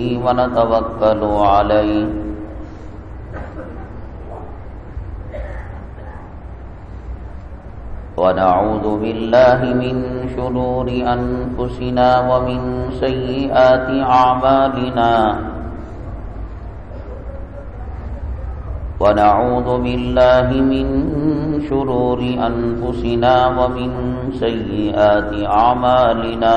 به ونتوكل عليه. ونعوذ بالله من شرور أنفسنا ومن سيئات أعمالنا. ونعوذ بالله من شرور أنفسنا ومن سيئات أعمالنا.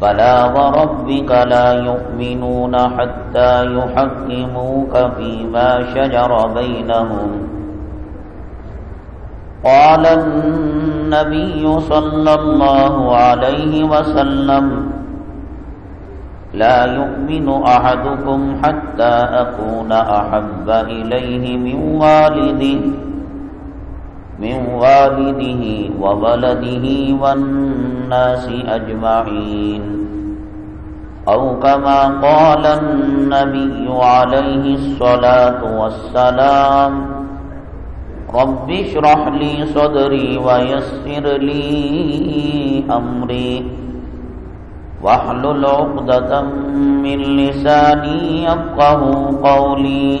فلا وربك لا يؤمنون حتى يحكموك فيما شجر بينهم. قال النبي صلى الله عليه وسلم لا يؤمن أحدكم حتى أكون أحب إليه من والده. من والده وولده والناس أجمعين. أو كما قال النبي عليه الصلاة والسلام، رب اشرح لي صدري ويسر لي أمري. واحلل عقدة من لساني يفقه قولي.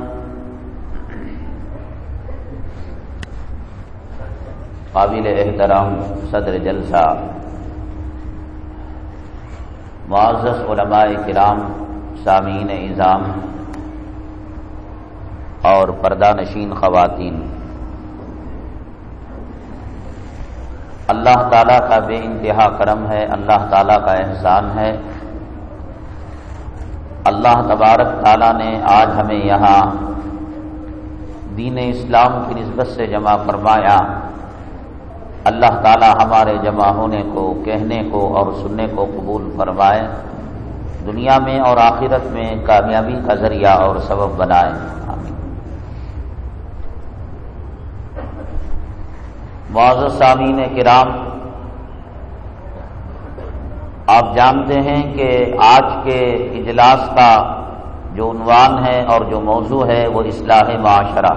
قابل احترام صدر جلسہ۔ معزز علماء کرام، سامعین اظام اور پردہ نشین خواتین۔ اللہ تعالیٰ کا بے انتہا کرم ہے، اللہ تعالیٰ کا احسان ہے۔ اللہ تبارک تعالیٰ نے آج ہمیں یہاں دین اسلام کی نسبت سے جمع فرمایا۔ اللہ تعالیٰ ہمارے جمع ہونے کو، کہنے کو اور سننے کو قبول فرمائے، دنیا میں اور آخرت میں کامیابی کا ذریعہ اور سبب بنائے۔ معذ سامعین کرام، آپ جانتے ہیں کہ آج کے اجلاس کا جو عنوان ہے اور جو موضوع ہے وہ اصلاح معاشرہ۔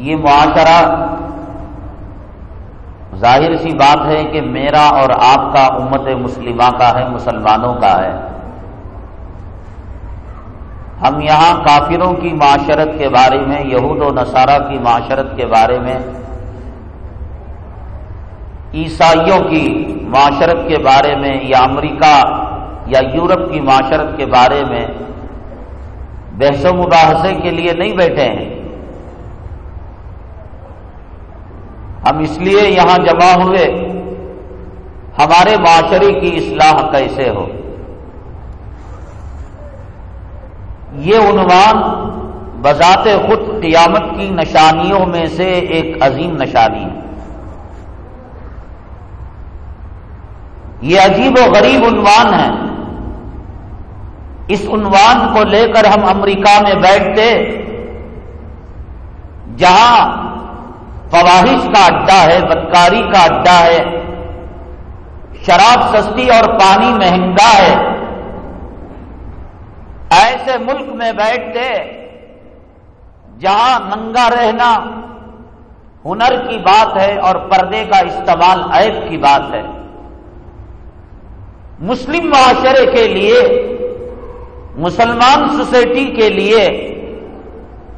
یہ معاشرہ ظاہر سی بات ہے کہ میرا اور آپ کا امت مسلمہ کا ہے، مسلمانوں کا ہے۔ ہم یہاں کافروں کی معاشرت کے بارے میں، یہود و نصارہ کی معاشرت کے بارے میں، عیسائیوں کی معاشرت کے بارے میں، یا امریکہ یا یورپ کی معاشرت کے بارے میں بحث و مباحثے کے لیے نہیں بیٹھے ہیں۔ ہم اس لیے یہاں جمع ہوئے، ہمارے معاشرے کی اصلاح کیسے ہو؟ یہ عنوان بذات خود قیامت کی نشانیوں میں سے ایک عظیم نشانی ہے۔ یہ عجیب و غریب عنوان ہے۔ اس عنوان کو لے کر ہم امریکہ میں بیٹھتے، جہاں فواہش کا اڈا ہے، بدکاری کا اڈا ہے۔ شراب سستی اور پانی مہنگا ہے۔ ایسے ملک میں بیٹھتے، جہاں ننگا رہنا ہنر کی بات ہے اور پردے کا استعمال عیب کی بات ہے۔ مسلم معاشرے کے لیے، مسلمان سوسائٹی کے لیے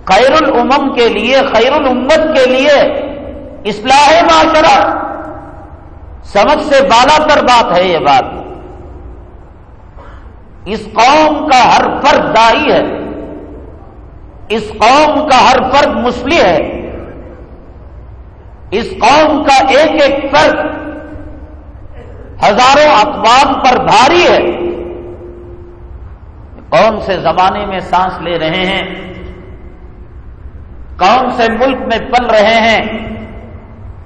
خیر الامم کے لیے خیر الامت کے لیے اصلاح معاشرہ۔ سمجھ سے بالا تر بات ہے یہ بات۔ اس قوم کا ہر فرد دائی ہے۔ اس قوم کا ہر فرد مسلم ہے۔ اس قوم کا ایک ایک فرد ہزاروں اقوام پر بھاری ہے۔ کون سے زمانے میں سانس لے رہے ہیں؟ کون سے ملک میں پل رہے ہیں؟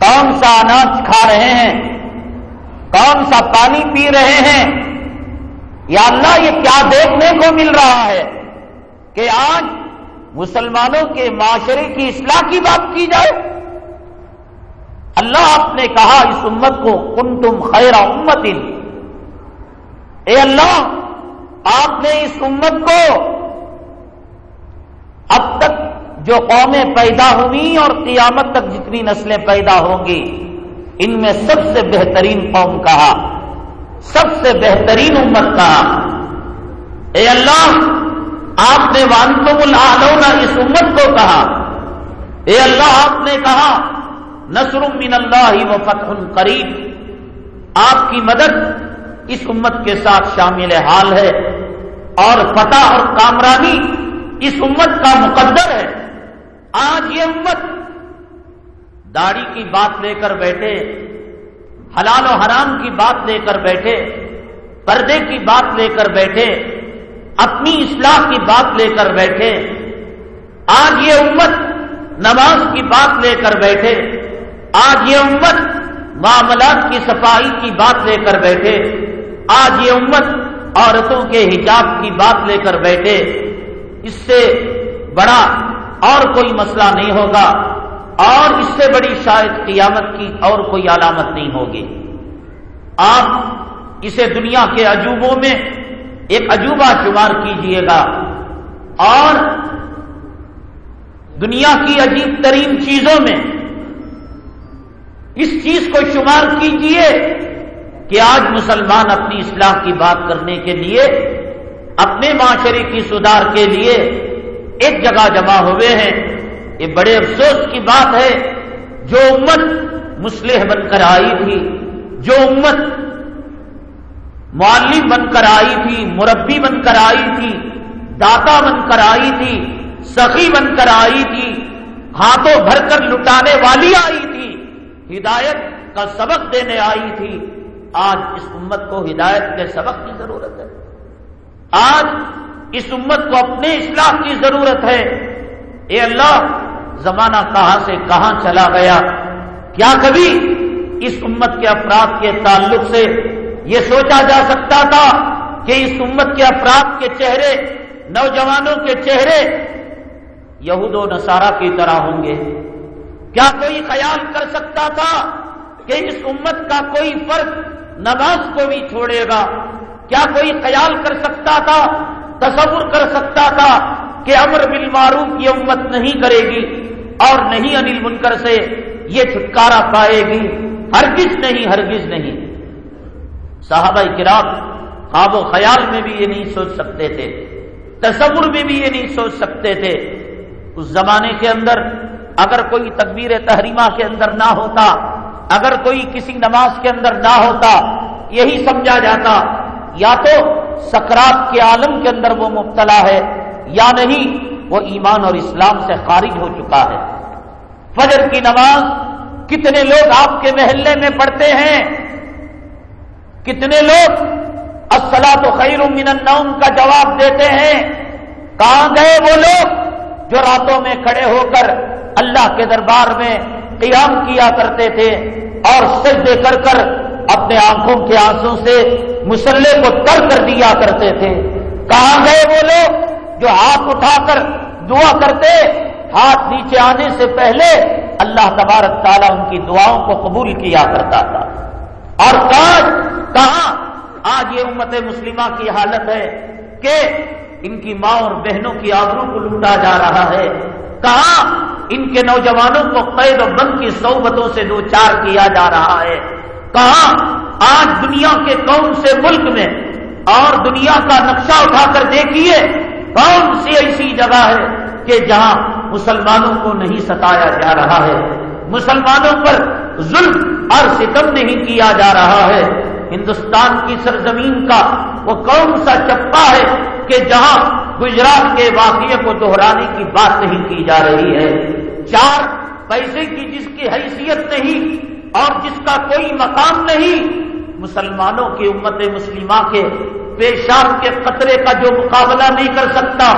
کون سا اناج کھا رہے ہیں؟ کون سا پانی پی رہے ہیں؟ یا اللہ یہ کیا دیکھنے کو مل رہا ہے کہ آج مسلمانوں کے معاشرے کی اصلاح کی بات کی جائے؟ اللہ آپ نے کہا اس امت کو کن تم خیر امت اے اللہ، آپ نے اس امت کو جو قومیں پیدا ہوئی اور قیامت تک جتنی نسلیں پیدا ہوں گی، ان میں سب سے بہترین قوم کہا سب سے بہترین امت کہا اے اللہ، آپ نے وانتم العلونا اس امت کو کہا۔ اے اللہ، آپ نے کہا، نصر من اللہ و فتح قریب۔ آپ کی مدد اس امت کے ساتھ شامل حال ہے اور فتح اور کامرانی اس امت کا مقدر ہے۔ آج یہ امت داڑھی کی بات لے کر بیٹھے، حلال و حرام کی بات لے کر بیٹھے، پردے کی بات لے کر بیٹھے، اپنی اصلاح کی بات لے کر بیٹھے، آج یہ امت نماز کی بات لے کر بیٹھے، آج یہ امت معاملات کی صفائی کی بات لے کر بیٹھے، آج یہ امت عورتوں کے حجاب کی بات لے کر بیٹھے۔ اس سے بڑا اور کوئی مسئلہ نہیں ہوگا اور اس سے بڑی شاید قیامت کی اور کوئی علامت نہیں ہوگی۔ آپ اسے دنیا کے عجوبوں میں ایک عجوبہ شمار کیجیے گا اور دنیا کی عجیب ترین چیزوں میں اس چیز کو شمار کیجیے کہ آج مسلمان اپنی اصلاح کی بات کرنے کے لیے، اپنے معاشرے کی سدھار کے لیے ایک جگہ جمع ہوئے ہیں۔ یہ بڑے افسوس کی بات ہے۔ جو امت مسلح بن کر آئی تھی، جو امت معلم بن کر آئی تھی، مربی بن کر آئی تھی، داتا بن کر آئی تھی، سخی بن کر آئی تھی، ہاتھوں بھر کر لٹانے والی آئی تھی، ہدایت کا سبق دینے آئی تھی۔ آج اس امت کو ہدایت کے سبق کی ضرورت ہے۔ آج اس امت کو اپنے اصلاح کی ضرورت ہے۔ اے اللہ، زمانہ کہاں سے کہاں چلا گیا؟ کیا کبھی اس امت کے افراد کے تعلق سے یہ سوچا جا سکتا تھا کہ اس امت کے افراد کے چہرے، نوجوانوں کے چہرے یہود و نصارہ کی طرح ہوں گے؟ کیا کوئی خیال کر سکتا تھا کہ اس امت کا کوئی فرق نماز کو بھی چھوڑے گا؟ کیا کوئی خیال کر سکتا تھا تصور کر سکتا تھا کہ امر بالمعروف یہ امت نہیں کرے گی اور نہیں انل منکر سے یہ چھٹکارا پائے گی۔ ہرگز نہیں ہرگز نہیں۔ صحابہ کرام خواب و خیال میں بھی یہ نہیں سوچ سکتے تھے، تصور میں بھی یہ نہیں سوچ سکتے تھے۔ اس زمانے کے اندر اگر کوئی تکبیر تحریمہ کے اندر نہ ہوتا، اگر کوئی کسی نماز کے اندر نہ ہوتا، یہی سمجھا جاتا یا تو سکرات کے عالم کے اندر وہ مبتلا ہے، یا نہیں، وہ ایمان اور اسلام سے خارج ہو چکا ہے۔ فجر کی نماز کتنے لوگ آپ کے محلے میں پڑھتے ہیں؟ کتنے لوگ السلا تو خیر من النوم کا جواب دیتے ہیں؟ کہاں گئے وہ لوگ جو راتوں میں کھڑے ہو کر اللہ کے دربار میں قیام کیا کرتے تھے اور سجدے کر کر اپنے آنکھوں کے آنسوں سے مسلح کو تر کر دیا کرتے تھے۔ کہاں گئے وہ لوگ جو ہاتھ اٹھا کر دعا کرتے؟ ہاتھ نیچے آنے سے پہلے اللہ تبارک تعالیٰ ان کی دعاؤں کو قبول کیا کرتا تھا۔ اور کاش کہاں آج یہ امت مسلمہ کی حالت ہے کہ ان کی ماں اور بہنوں کی آبروں کو لوٹا جا رہا ہے؟ کہاں ان کے نوجوانوں کو قید و بند کی صحبتوں سے دو چار کیا جا رہا ہے؟ کہاں آج دنیا کے کون سے ملک میں اور دنیا کا نقشہ اٹھا کر دیکھیے، کون سی ایسی جگہ ہے کہ جہاں مسلمانوں کو نہیں ستایا جا رہا ہے؟ مسلمانوں پر ظلم اور ستم نہیں کیا جا رہا ہے۔ ہندوستان کی سرزمین کا وہ کون سا چپا ہے کہ جہاں گجرات کے واقعے کو دہرانے کی بات نہیں کی جا رہی ہے؟ چار پیسے کی جس کی حیثیت نہیں اور جس کا کوئی مقام نہیں، مسلمانوں کی امت مسلمہ کے پیشاب کے قطرے کا جو مقابلہ نہیں کر سکتا،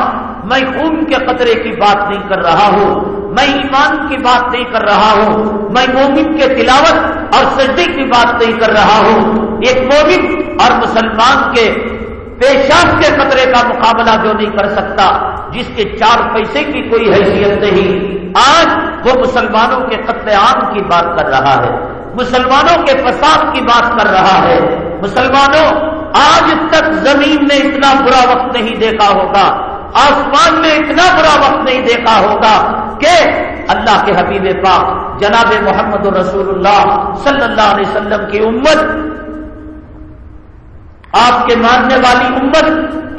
میں خون کے قطرے کی بات نہیں کر رہا ہوں، میں ایمان کی بات نہیں کر رہا ہوں، میں مومن کے تلاوت اور سجدے کی بات نہیں کر رہا ہوں۔ ایک مومن اور مسلمان کے پیشاب کے خطرے کا مقابلہ جو نہیں کر سکتا جس کے چار پیسے کی کوئی حیثیت نہیں، آج وہ مسلمانوں کے قتل عام کی بات کر رہا ہے، مسلمانوں کے فساد کی بات کر رہا ہے۔ مسلمانوں، آج تک زمین نے اتنا برا وقت نہیں دیکھا ہوگا، آسمان نے اتنا برا وقت نہیں دیکھا ہوگا کہ اللہ کے حبیب پاک جناب محمد رسول اللہ صلی اللہ علیہ وسلم کی امت، آپ کے ماننے والی امت،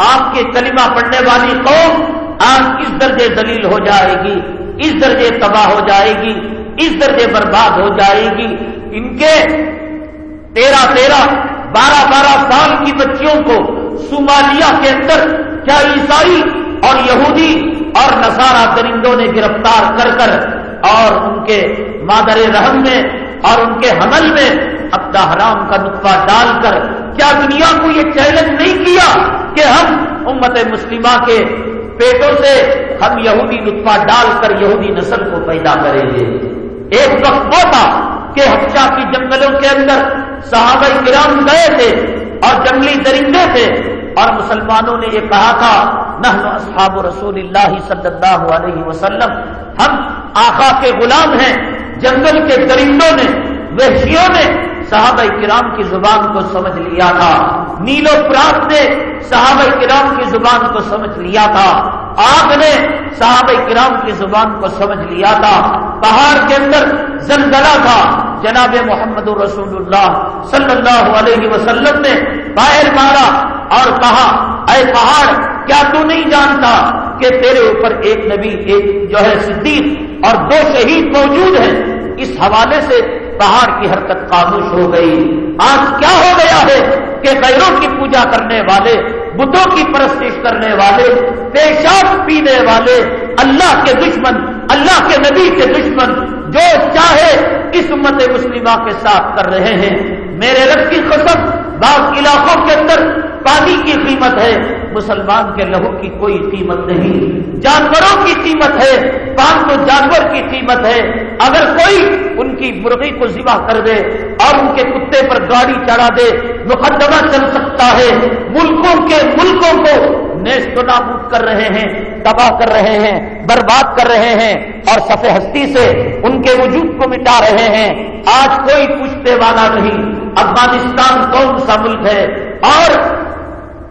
آپ کے کلمہ پڑھنے والی قوم آج اس درجے دلیل ہو جائے گی؟ اس درجے تباہ ہو جائے گی؟ اس درجے برباد ہو جائے گی؟ ان کے تیرہ تیرہ بارہ بارہ سال کی بچیوں کو صومالیہ کے اندر کیا عیسائی اور یہودی اور نسارا درندوں نے گرفتار کر کر اور ان کے مادر رحم میں اور ان کے حمل میں اپنا حرام کا نطفہ ڈال کر کیا دنیا کو یہ چیلنج نہیں کیا کہ ہم امت مسلمہ کے پیٹوں سے ہم یہودی نطفہ ڈال کر یہودی نسل کو پیدا کریں گے۔ ایک وقت وہ تھا کہ حفشہ کی جنگلوں کے اندر صحابہ کرام گئے تھے اور جنگلی درندے تھے اور مسلمانوں نے یہ کہا تھا، نحن اصحاب رسول اللہ صلی اللہ علیہ وسلم، ہم آقا کے غلام ہیں، جنگل کے درندوں نے، وحشیوں نے صحابہ کرام کی زبان کو سمجھ لیا تھا۔ نیل و پراس نے صحابہ کرام کی زبان کو سمجھ لیا تھا۔ آگ نے صحابہ کرام کی زبان کو سمجھ لیا تھا۔ پہاڑ کے اندر زلزلہ تھا۔ جناب محمد رسول اللہ صلی اللہ علیہ وسلم نے باہر مارا اور کہا، اے پہاڑ، کیا تو نہیں جانتا کہ تیرے اوپر ایک نبی، ایک جو ہے صدیق اور دو شہید موجود ہیں؟ اس حوالے سے پہاڑ کی حرکت خاموش ہو گئی۔ آج کیا ہو گیا ہے کہ غیروں کی پوجا کرنے والے، بدھوں کی پرستش کرنے والے، پیشاب پینے والے، اللہ کے دشمن، اللہ کے نبی کے دشمن جو چاہے اس امت مسلمہ کے ساتھ کر رہے ہیں۔ میرے رب کی قسم بعض علاقوں کے اندر پانی کی قیمت ہے، مسلمان کے لہو کی کوئی قیمت نہیں۔ جانوروں کی قیمت ہے، پان تو جانور کی قیمت ہے۔ اگر کوئی ان کی مرغی کو ذبح کر دے اور ان کے کتے پر گاڑی چڑھا دے، مقدمہ چل سکتا ہے۔ ملکوں کے ملکوں کو نیست و نابود کر رہے ہیں، تباہ کر رہے ہیں، برباد کر رہے ہیں۔ اور سفید ہستی سے ان کے وجود کو مٹا رہے ہیں۔ آج کوئی پوچھتے والا نہیں، افغانستان کون سا ملک ہے؟ اور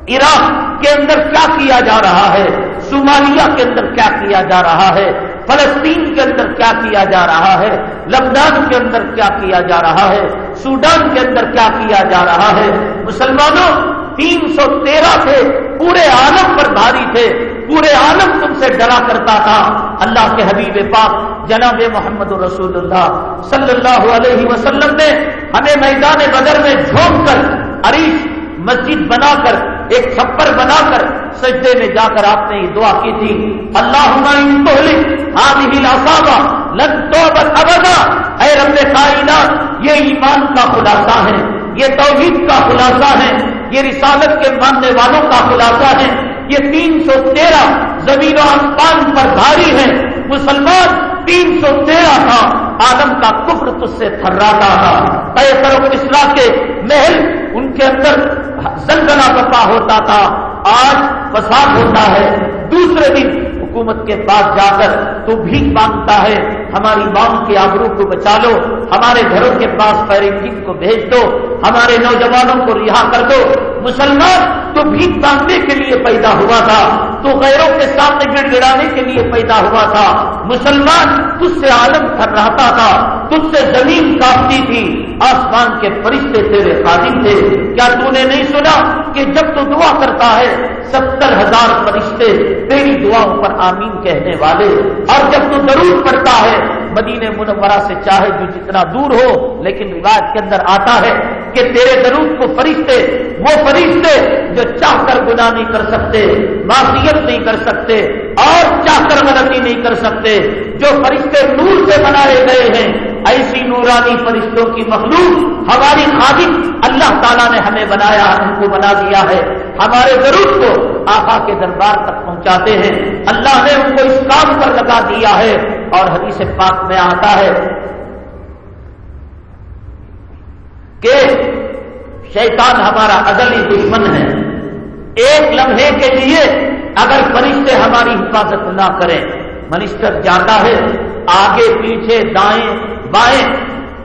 عراق کے اندر کیا کیا جا رہا ہے؟ صومالیہ کے اندر کیا کیا جا رہا ہے؟ فلسطین کے اندر کیا کیا جا رہا ہے؟ لبنان کے اندر کیا کیا جا رہا ہے؟ سوڈان کے اندر کیا کیا جا رہا ہے؟ مسلمانوں تین سو تیرہ تھے، پورے عالم پر بھاری تھے، پورے عالم تم سے ڈرا کرتا تھا۔ اللہ کے حبیب پاک جناب محمد رسول اللہ صلی اللہ علیہ وسلم نے ہمیں میدان بدر میں جھونک کر عریش مسجد بنا کر ایک چھپر بنا کر سجدے میں جا کر آپ نے یہ دعا کی تھی، اللہ لن تو ابدا۔ اے رب کائنات، یہ ایمان کا خلاصہ ہے، یہ توحید کا خلاصہ ہے، یہ رسالت کے ماننے والوں کا خلاصہ ہے۔ یہ تین سو تیرہ زمین و آسمان پر بھاری ہے۔ مسلمان تین سو تیرہ تھا، آدم کا کفر تج سے تھراتا تھا۔ طے طرف اسلام کے محل، ان کے اندر زلزلہ برپا ہوتا تھا۔ آج فساد ہوتا ہے۔ دوسرے دن حکومت کے پاس جا کر تو بھی مانگتا ہے، ہماری ماں کے آبرو کو بچا لو، ہمارے گھروں کے پاس پیرنٹنگ کو بھیج دو، ہمارے نوجوانوں کو رہا کر دو۔ مسلمان تو بھی مانگنے کے لیے پیدا ہوا تھا، تو غیروں کے سامنے گڑ گڑانے کے لیے پیدا ہوا تھا۔ مسلمان تجھ سے عالم کر رہتا تھا، تجھ سے زمین کاپتی تھی، آسمان کے فرشتے تیرے خادم تھے۔ کیا تو نے نہیں سنا کہ جب تو دعا کرتا ہے، ستر ہزار فرشتے تیری دعاؤں پر آمین کہنے والے۔ اور جب تو ضرور پڑتا ہے مدینہ منورہ سے چاہے جو جتنا دور ہو، لیکن روایت کے اندر آتا ہے کہ تیرے درود کو فرشتے، وہ فرشتے جو چاہ کر گناہ نہیں کر سکتے معافیت نہیں کر سکتے، اور چاہ کر غلطی نہیں کر سکتے، جو فرشتے نور سے بنائے گئے ہیں ایسی نورانی فرشتوں کی مخلوق، ہماری خادم اللہ تعالیٰ نے ہمیں بنایا، ہم کو بنا دیا ہے۔ ہمارے ضرور کو آقا کے دربار تک پہنچاتے ہیں۔ اللہ نے ان کو اس کام پر لگا دیا ہے۔ اور حدیث پاک میں آتا ہے کہ شیطان ہمارا ازلی دشمن ہے۔ ایک لمحے کے لیے اگر فرشتے ہماری حفاظت نہ کریں منسٹر جاتا ہے، آگے، پیچھے، دائیں، بائیں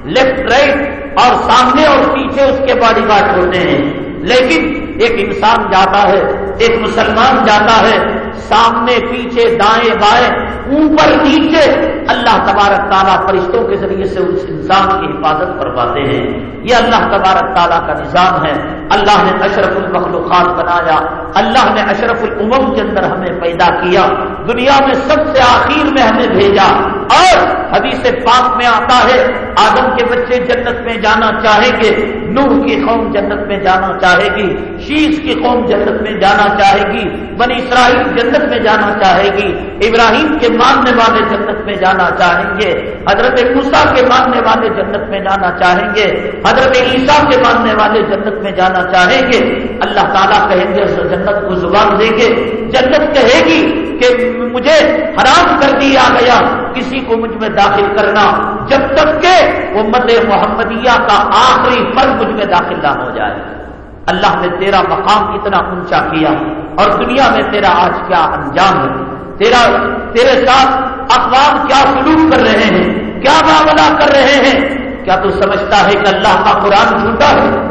لیفٹ رائٹ اور سامنے اور پیچھے اس کے باڈی گارڈ ہوتے ہیں۔ لیکن ایک انسان جاتا ہے، ایک مسلمان جاتا ہے سامنے، پیچھے، دائیں، بائیں، اوپر، نیچے اللہ تبارک تعالیٰ فرشتوں کے ذریعے سے اس انسان کی حفاظت کرواتے ہیں۔ یہ اللہ تبارک تعالیٰ کا نظام ہے۔ اللہ نے اشرف المخلوقات بنایا۔ اللہ نے اشرف العموم کے اندر ہمیں پیدا کیا۔ دنیا میں سب سے آخر میں ہمیں بھیجا۔ اور حدیث پاک میں آتا ہے، آدم کے بچے جنت میں جانا چاہیں گے، نوح کی قوم جنت میں جانا چاہے گی، شیش کی قوم جنت میں جانا چاہے گی، بنی اسرائیل جنت میں جانا چاہے گی، ابراہیم کے ماننے والے جنت میں جانا چاہیں گے، حضرت موسا کے ماننے والے جنت میں جانا چاہیں گے، حضرت عیسیٰ کے ماننے والے جنت میں جانا چاہیں گے، اللہ تعالیٰ کہیں گے، جنت کو زبان دیں گے، جنت کہے گی کہ مجھے حرام کر دیا گیا، کسی کو مجھ میں داخل کرنا۔ جب تک کہ وہ مد محمدیہ کا آخری فرق مجھ میں داخل نہ ہو جائے۔ اللہ نے تیرا مقام اتنا اونچا کیا اور دنیا میں تیرا آج کیا انجام ہے؟ تیرا، تیرے ساتھ اقوام کیا سلوک کر رہے ہیں؟ کیا معاملہ کر رہے ہیں؟ کیا تو سمجھتا ہے کہ اللہ کا قرآن جھوٹا ہے؟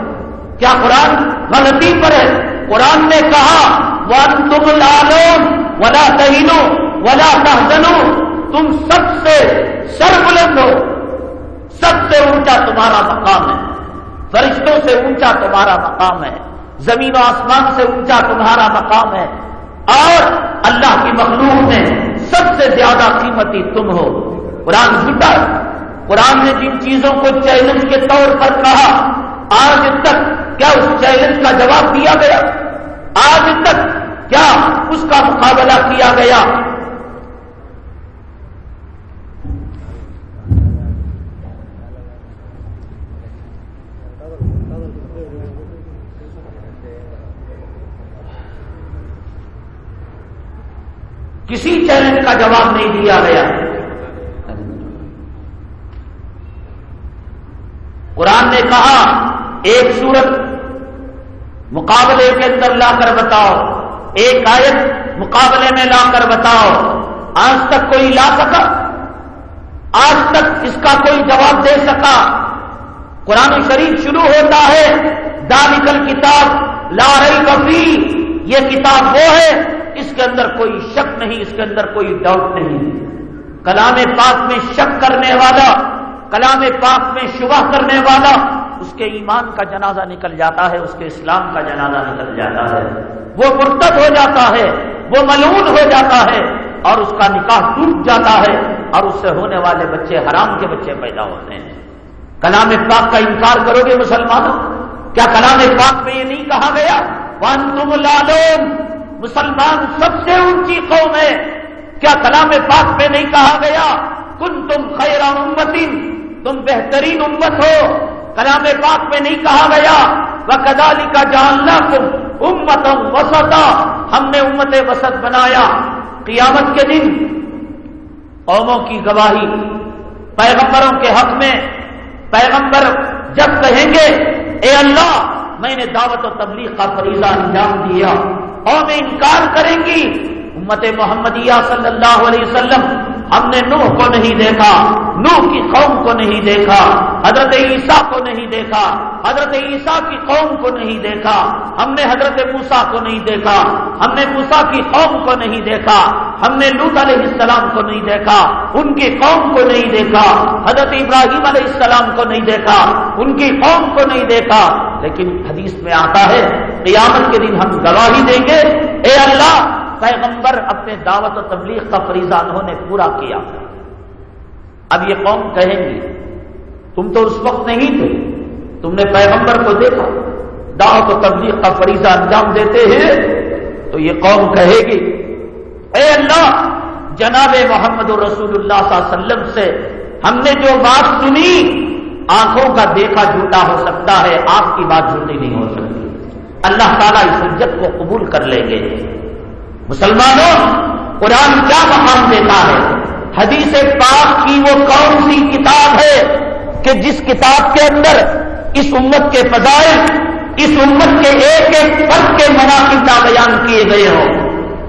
کیا قرآن غلطی پر ہے؟ قرآن نے کہا ون تم لالو ولا تہینو ولا تحزنو تم سب سے سر بلند ہو۔ سب سے اونچا تمہارا مقام ہے۔ فرشتوں سے اونچا تمہارا مقام ہے۔ زمین و آسمان سے اونچا تمہارا مقام ہے۔ اور اللہ کی مخلوق میں سب سے زیادہ قیمتی تم ہو۔ قرآن جھوٹا قرآن نے جن چیزوں کو چیلنج کے طور پر کہا، آج تک کیا اس چیلنج کا جواب دیا گیا؟ آج تک کیا اس کا مقابلہ کیا گیا؟ کسی چیلنج کا جواب نہیں دیا گیا۔ قرآن نے کہا، ایک صورت مقابلے کے اندر لا کر بتاؤ۔ ایک آیت مقابلے میں لا کر بتاؤ۔ آج تک کوئی لا سکا؟ آج تک اس کا کوئی جواب دے سکا؟ قرآن شریف شروع ہوتا ہے دانکل کتاب لا رہی کفی یہ کتاب وہ ہے، اس کے اندر کوئی شک نہیں، اس کے اندر کوئی ڈاؤٹ نہیں۔ کلام پاک میں شک کرنے والا، کلام پاک میں شبہ کرنے والا اس کے ایمان کا جنازہ نکل جاتا ہے، اس کے اسلام کا جنازہ نکل جاتا ہے۔ وہ مرتب ہو جاتا ہے، وہ ملون ہو جاتا ہے اور اس کا نکاح ٹوٹ جاتا ہے اور اس سے ہونے والے بچے حرام کے بچے پیدا ہوتے ہیں۔ کلام پاک کا انکار کرو گے مسلمانوں کیا کلام پاک میں یہ نہیں کہا گیا؟ ون تم لالون مسلمان سب سے اونچی قوم ہے۔ کیا کلام پاک میں نہیں کہا گیا؟ کن تم خیر امتن تم بہترین امت ہو۔ کلام پاک میں نہیں کہا گیا۔ وہ کدالی کا جاننا تم امت وسطا۔ ہم نے امت وسط بنایا۔ قیامت کے دن قوموں کی گواہی، پیغمبروں کے حق میں پیغمبر جب کہیں گے، اے اللہ، میں نے دعوت و تبلیغ کا فریضہ انجام دیا۔ قومیں انکار کریں گی۔ امت محمدیہ صلی اللہ علیہ وسلم ہم نے نوح کو نہیں دیکھا نوح کی قوم کو نہیں دیکھا حضرت عیسیٰ کو نہیں دیکھا حضرت عیسیٰ کی قوم کو نہیں دیکھا ہم نے حضرت موسا کو نہیں دیکھا ہم نے موسا کی قوم کو نہیں دیکھا ہم نے لوت علیہ السلام کو نہیں دیکھا ان کی قوم کو نہیں دیکھا حضرت ابراہیم علیہ السلام کو نہیں دیکھا ان کی قوم کو نہیں دیکھا لیکن حدیث میں آتا ہے قیامت کے دن ہم گواہی دیں گے اے اللہ پیغمبر اپنے دعوت و تبلیغ کا فریضہ انہوں نے پورا کیا۔ اب یہ قوم کہیں گی، تم تو اس وقت نہیں تھے، تم نے پیغمبر کو دیکھا، دعوت و تبلیغ کا فریضہ انجام دیتے ہیں، تو یہ قوم کہے گی، اے اللہ، جناب محمد رسول اللہ صلی اللہ علیہ وسلم سے ہم نے جو بات سنی، آنکھوں کا دیکھا جھوٹا ہو سکتا ہے، آپ کی بات جھوٹی نہیں ہو سکتی۔ اللہ تعالیٰ اس حجت کو قبول کر لیں گے۔ مسلمانوں، قرآن کیا مقام دیتا ہے؟ حدیث پاک کی وہ کون سی کتاب ہے کہ جس کتاب کے اندر اس امت کے فضائل، اس امت کے ایک ایک فرق کے مناقب کا بیان کیے گئے ہوں؟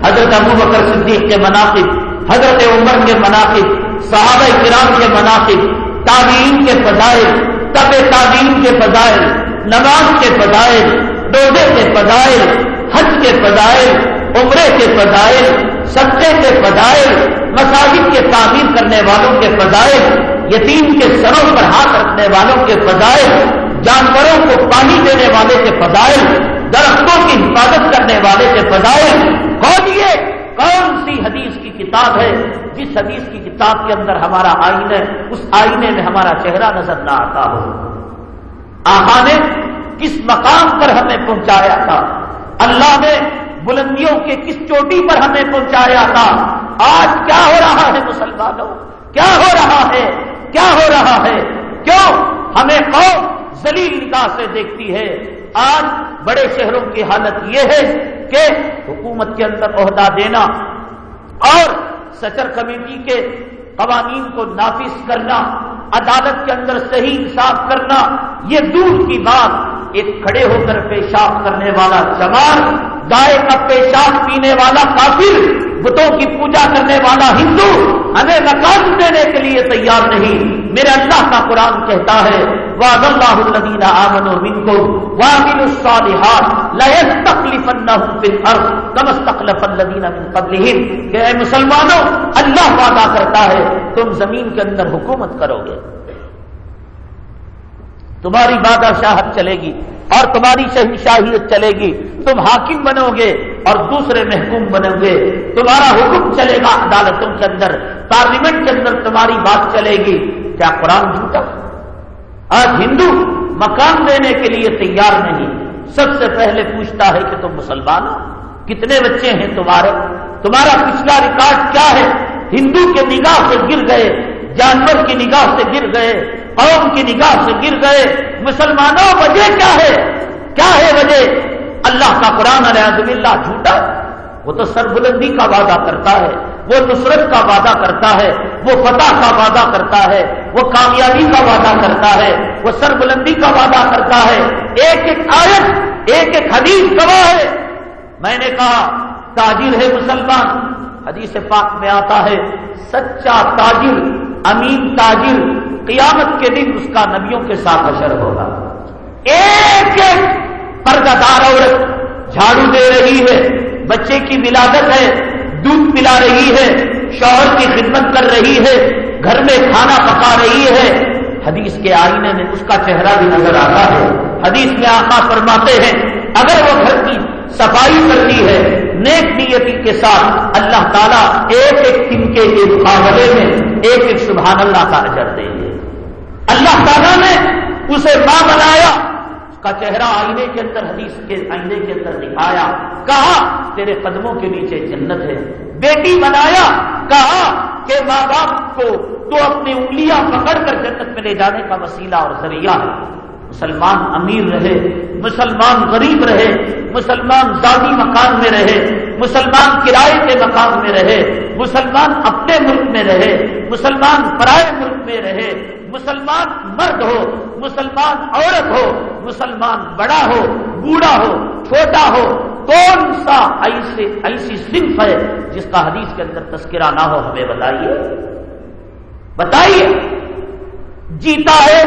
حضرت ابو بکر صدیق کے مناقب، حضرت عمر کے مناقب، صحابہ کرام کے مناقب تعلیم کے فضائل طب تعلیم کے فضائل، نماز کے فضائل ڈوبے کے فضائل، حج کے فضائل عمرے کے فضائل، صدقے کے فضائل، مساجد کے تعمیر کرنے والوں کے فضائل، یتیم کے سروں پر ہاتھ رکھنے والوں کے فضائل، جانوروں کو پانی دینے والے کے فضائل، درختوں کی حفاظت کرنے والے کے فضائل۔ کون یہ؟ کون سی حدیث کی کتاب ہے جس حدیث کی کتاب کے اندر ہمارا آئینہ اس آئینے میں ہمارا چہرہ نظر نہ آتا ہو۔ آقا نے کس مقام پر ہمیں پہنچایا تھا؟ اللہ نے بلندیوں کے کس چوٹی پر ہمیں پہنچایا تھا؟ آج کیا ہو رہا ہے مسلمانوں؟ کیا ہو رہا ہے؟ کیا ہو رہا ہے؟ کیوں ہمیں قوم زلیل نکاح سے دیکھتی ہے؟ آج بڑے شہروں کی حالت یہ ہے کہ حکومت کے اندر عہدہ دینا اور سچر کمیٹی کے قوانین کو نافذ کرنا، عدالت کے اندر صحیح انصاف کرنا، یہ دور کی بات، ایک کھڑے ہو کر پیشاب کرنے والا جوان گائے کا پیشاب پینے والا کافر، بتوں کی پوجا کرنے والا ہندو، ہمیں مکان دینے کے لیے تیار نہیں۔ میرے اللہ کا قرآن کہتا ہے واض اللہ الدین آمن و من کو واضح الصالحات لئن تکلیف کمس تکلف الدین من قبل کہ اے مسلمانوں، اللہ وعدہ کرتا ہے، تم زمین کے اندر حکومت کرو گے۔ تمہاری بادشاہت چلے گی۔ اور تمہاری شہنشاہیت چلے گی، تم حاکم بنو گے اور دوسرے محکوم بنو گے۔ تمہارا حکم چلے گا عدالتوں کے اندر، پارلیمنٹ کے اندر تمہاری بات چلے گی۔ کیا قرآن جھوٹا؟ آج ہندو مکان دینے کے لیے تیار نہیں۔ سب سے پہلے پوچھتا ہے کہ تم مسلمان ہو؟ کتنے بچے ہیں تمہارے؟ تمہارا پچھلا ریکارڈ کیا ہے؟ ہندو کے نگاہ سے گر گئے۔ جانور کی نگاہ سے گر گئے، قوم کی نگاہ سے گر گئے، مسلمانوں وجہ کیا ہے؟ کیا ہے وجہ؟ اللہ کا قرآن علیہ اللہ جھوٹا؟ وہ تو سربلندی کا وعدہ کرتا ہے، وہ نصرت کا وعدہ کرتا ہے، وہ فتح کا وعدہ کرتا ہے، وہ کامیابی کا وعدہ کرتا ہے، وہ سربلندی کا وعدہ کرتا ہے۔ ایک ایک آیت، ایک ایک حدیث گواہ ہے۔ میں نے کہا، تاجر ہے مسلمان۔ حدیث پاک میں آتا ہے، سچا تاجر امین تاجر قیامت کے دن اس کا نبیوں کے ساتھ اشر ہوگا۔ ایک ایک پردہ دار عورت جھاڑو دے رہی ہے، بچے کی ولادت ہے، دودھ پلا رہی ہے، شوہر کی خدمت کر رہی ہے، گھر میں کھانا پکا رہی ہے۔ حدیث کے آئینے میں اس کا چہرہ بھی نظر آتا ہے۔ حدیث میں آقا فرماتے ہیں، اگر وہ گھر کی صفائی کرتی ہے، نیک نیتی کے ساتھ اللہ تعالیٰ ایک ایک تنکے کے مقابلے میں ایک ایک سبحان اللہ کا اجر دیں گے۔ اللہ تعالیٰ نے اسے ماں بنایا، اس کا چہرہ آئینے کے اندر، حدیث کے آئینے کے اندر دکھایا۔ کہا، تیرے قدموں کے نیچے جنت ہے۔ بیٹی بنایا، کہا کہ ماں باپ کو تو اپنی انگلیاں پکڑ کر جنت میں لے جانے کا وسیلہ اور ذریعہ ہے۔ مسلمان امیر رہے، مسلمان غریب رہے، مسلمان ذاتی مکان میں رہے، مسلمان کرائے کے مکان میں رہے، مسلمان اپنے ملک میں رہے، مسلمان پرائے ملک میں رہے، مسلمان مرد ہو، مسلمان عورت ہو، مسلمان بڑا ہو، بوڑھا ہو، چھوٹا ہو، کون سا ایسے ایسی صنف ہے جس کا حدیث کے اندر تذکرہ نہ ہو، ہمیں بتائیے؟ بتائیے۔ جیتا ہے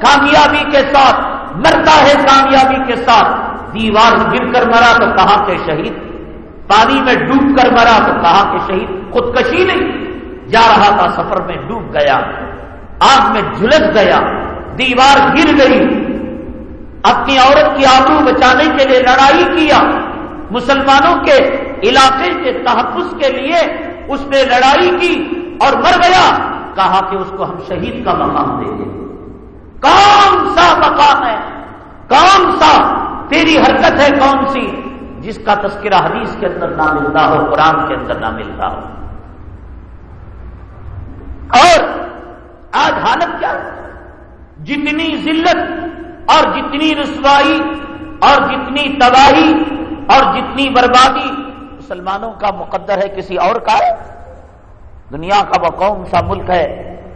کامیابی کے ساتھ، مرتا ہے کامیابی کے ساتھ۔ دیوار گر کر مرا تو کہاں کے شہید؟ پانی میں ڈوب کر مرا تو کہاں کے شہید؟ خودکشی نہیں۔ جا رہا تھا سفر میں، ڈوب گیا۔ آگ میں جھلس گیا۔ دیوار گر گئی۔ اپنی عورت کی آبرو بچانے کے لیے لڑائی کیا۔ مسلمانوں کے علاقے کے تحفظ کے لیے اس نے لڑائی کی اور مر گیا۔ کہا کہ اس کو ہم شہید کا مقام دیں گے۔ کون سا مقام ہے؟ کون سا تیری حرکت ہے کون سی جس کا تذکرہ حدیث کے اندر نہ ملتا ہو، قرآن کے اندر نہ ملتا ہو؟ اور آج حالت کیا جتنی ذلت اور جتنی رسوائی اور جتنی تباہی اور جتنی بربادی مسلمانوں کا مقدر ہے کسی اور کا ہے؟ دنیا کا وہ کون سا ملک ہے،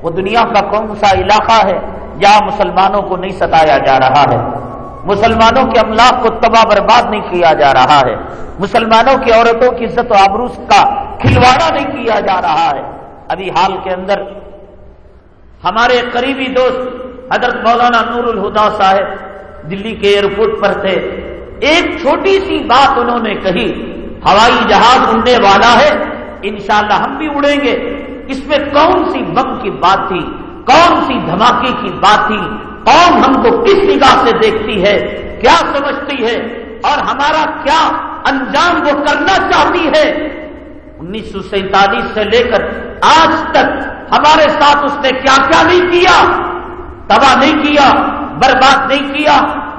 وہ دنیا کا کون سا علاقہ ہے جہاں مسلمانوں کو نہیں ستایا جا رہا ہے۔ مسلمانوں کے املاک کو تباہ برباد نہیں کیا جا رہا ہے۔ مسلمانوں کی عورتوں کی عزت و آبروس کا کھلواڑا نہیں کیا جا رہا ہے۔ ابھی حال کے اندر ہمارے قریبی دوست حضرت مولانا نور الہدا صاحب دلی کے ایئرپورٹ پر تھے۔ ایک چھوٹی سی بات انہوں نے کہی، ہوائی جہاز اڑنے والا ہے، انشاءاللہ ہم بھی اڑیں گے۔ اس میں کون سی بم کی بات تھی؟ کون سی دھماکے کی بات تھی؟ کون ہم کو کس نگاہ سے دیکھتی ہے؟ کیا سمجھتی ہے؟ اور ہمارا کیا انجام وہ کرنا چاہتی ہے؟ انیس سو سینتالیس سے لے کر آج تک ہمارے ساتھ اس نے کیا کیا نہیں کیا؟ تباہ نہیں کیا، برباد نہیں کیا،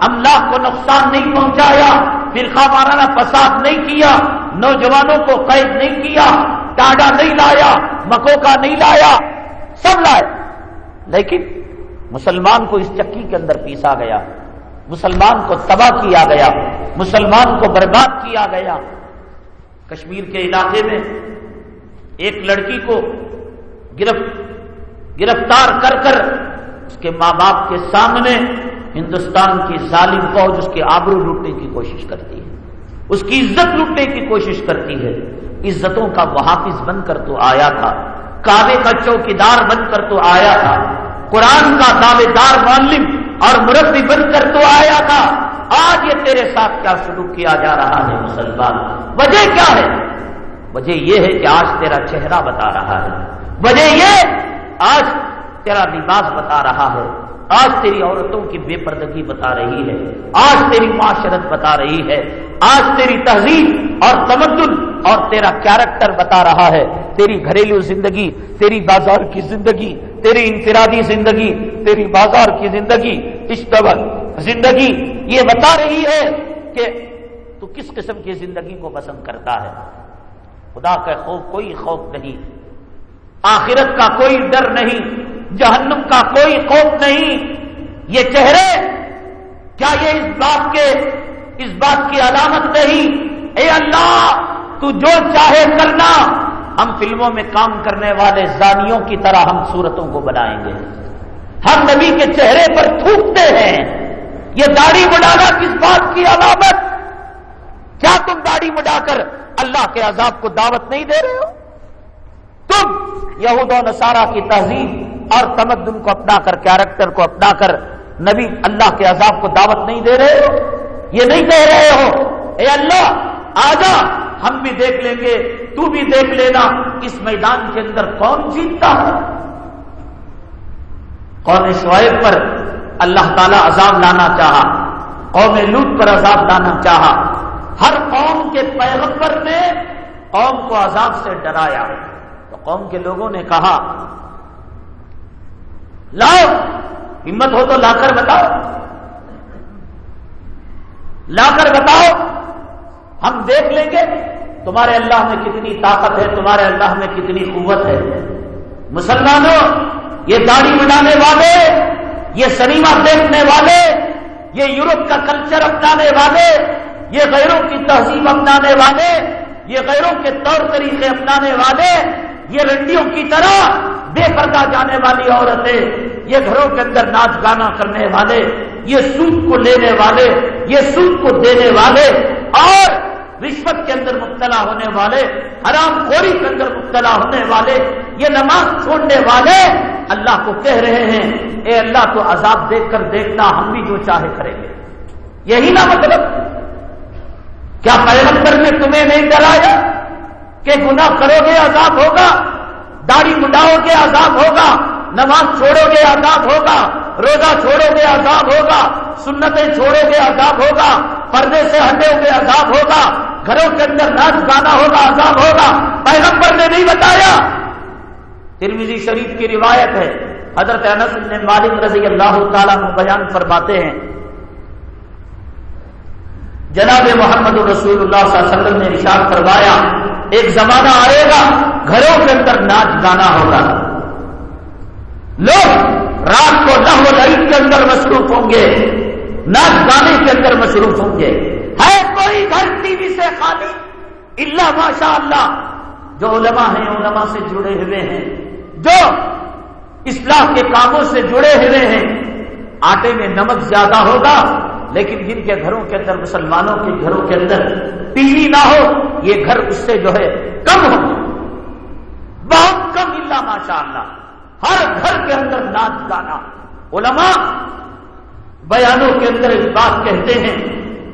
املاک کو نقصان نہیں پہنچایا، فرقہ مارانا فساد نہیں کیا، نوجوانوں کو قید نہیں کیا ٹاڈا نہیں لایا مکو کا نہیں لایا۔ لیکن مسلمان کو اس چکی کے اندر پیسا گیا، مسلمان کو تباہ کیا گیا، مسلمان کو برباد کیا گیا۔ کشمیر کے علاقے میں ایک لڑکی کو گرفت، گرفتار کر کر اس کے ماں باپ کے سامنے ہندوستان کی ظالم فوج اس کے آبرو لوٹنے کی کوشش کرتی ہے۔ اس کی عزت لوٹنے کی کوشش کرتی ہے۔ عزتوں کا محافظ بن کر تو آیا تھا۔ کعبے کا چوکیدار بن کر تو آیا تھا۔ قرآن کا دعوے دار معلم اور مربی بن کر تو آیا تھا۔ آج یہ تیرے ساتھ کیا شروع کیا جا رہا ہے مسلمان؟ وجہ کیا ہے؟ وجہ یہ ہے کہ آج تیرا چہرہ بتا رہا ہے۔ وجہ یہ، آج تیرا لباس بتا رہا ہے۔ آج تیری عورتوں کی بے پردگی بتا رہی ہے، آج تیری معاشرت بتا رہی ہے، آج تیری تہذیب اور تمدن اور تیرا کیریکٹر بتا رہا ہے۔ تیری گھریلو زندگی، تیری بازار کی زندگی، تیری انفرادی زندگی، تیری بازار کی زندگی اشتبل زندگی یہ بتا رہی ہے کہ تو کس قسم کی زندگی کو پسند کرتا ہے۔ خدا کا خوف کوئی خوف نہیں، آخرت کا کوئی ڈر نہیں جہنم کا کوئی خوف نہیں۔ یہ چہرے، کیا یہ اس بات کے، اس بات کی علامت نہیں؟ اے اللہ، تو جو چاہے کرنا۔ ہم فلموں میں کام کرنے والے زانیوں کی طرح ہم صورتوں کو بنائیں گے۔ ہم نبی کے چہرے پر تھوکتے ہیں۔ یہ داڑھی بڑھانا کس بات کی علامت؟ کیا تم داڑھی بڑھا کر اللہ کے عذاب کو دعوت نہیں دے رہے ہو؟ تم یہود و نصارہ کی تہذیب اور تمدن کو اپنا کر، کیریکٹر کو اپنا کر، نبی اللہ کے عذاب کو دعوت نہیں دے رہے ہو؟ یہ نہیں کہہ رہے ہو، اے اللہ، آجا، ہم بھی دیکھ لیں گے، تو بھی دیکھ لینا، اس میدان کے اندر کون جیتتا ہے؟ کون شعیب پر اللہ تعالی عذاب لانا چاہا، قوم لوٹ پر عذاب لانا چاہا۔ ہر قوم کے پیغمبر نے قوم کو عذاب سے ڈرایا تو قوم کے لوگوں نے کہا لاؤ ہمت ہو تو لا کر بتاؤ۔ لا کر بتاؤ۔ ہم دیکھ لیں گے تمہارے اللہ میں کتنی طاقت ہے، تمہارے اللہ میں کتنی قوت ہے۔ مسلمانوں، یہ داڑھی بنانے والے، یہ سنیما دیکھنے والے، یہ یورپ کا کلچر اپنانے والے، یہ غیروں کی تہذیب اپنانے والے، یہ غیروں کے طور طریقے اپنانے والے، یہ رنڈیوں کی طرح بے پردہ جانے والی عورتیں، یہ گھروں کے اندر ناچ گانا کرنے والے، یہ سود کو لینے والے، یہ سود کو دینے والے اور رشوت کے اندر مبتلا ہونے والے، حرام خوری کے اندر مبتلا ہونے والے، یہ نماز چھوڑنے والے اللہ کو کہہ رہے ہیں، اے اللہ تو عذاب دیکھ کر دیکھنا ہم بھی جو چاہے کریں گے۔ یہی نا مطلب؟ کیا پیغمبر نے تمہیں نہیں ڈرایا کہ گناہ کرو گے، عذاب ہوگا؟ داڑھی مڈاؤ گے عذاب ہوگا، نماز چھوڑو گے عذاب ہوگا، روزہ چھوڑو گے عذاب ہوگا، سنتیں چھوڑو گے عذاب ہوگا، پردے سے ہٹے ہوئے عذاب ہوگا، گھروں کے اندر ناچ گانا ہوگا عذاب ہوگا۔ پیغمبر نے نہیں بتایا۔ ترمیزی شریف کی روایت ہے۔ حضرت انس نے مالک رضی اللہ تعالیٰ بیان فرماتے ہیں جناب محمد رسول اللہ صلی اللہ علیہ وسلم نے ارشاد فرمایا، ایک زمانہ آئے گا، گھروں کے اندر ناچ گانا ہوگا۔ لوگ رات کو لہو لائٹ کے اندر مصروف ہوں گے، ناچ گانے کے اندر مصروف ہوں گے۔ ہے کوئی گھر ٹی وی سے خالی؟ اللہ ماشاء اللہ جو علماء ہیں، علماء سے جڑے ہوئے ہیں۔ جو اصلاح کے کاموں سے جڑے ہوئے ہیں۔ آٹے میں نمک زیادہ ہوگا لیکن جن کے گھروں کے اندر، مسلمانوں کے گھروں کے اندر ٹی وی نہ ہو، یہ گھر اس سے جو ہے کم ہو بہت کم اللہ ماشاء اللہ ہر گھر کے اندر ناچ گانا علماء بیانوں کے اندر اس بات کہتے ہیں،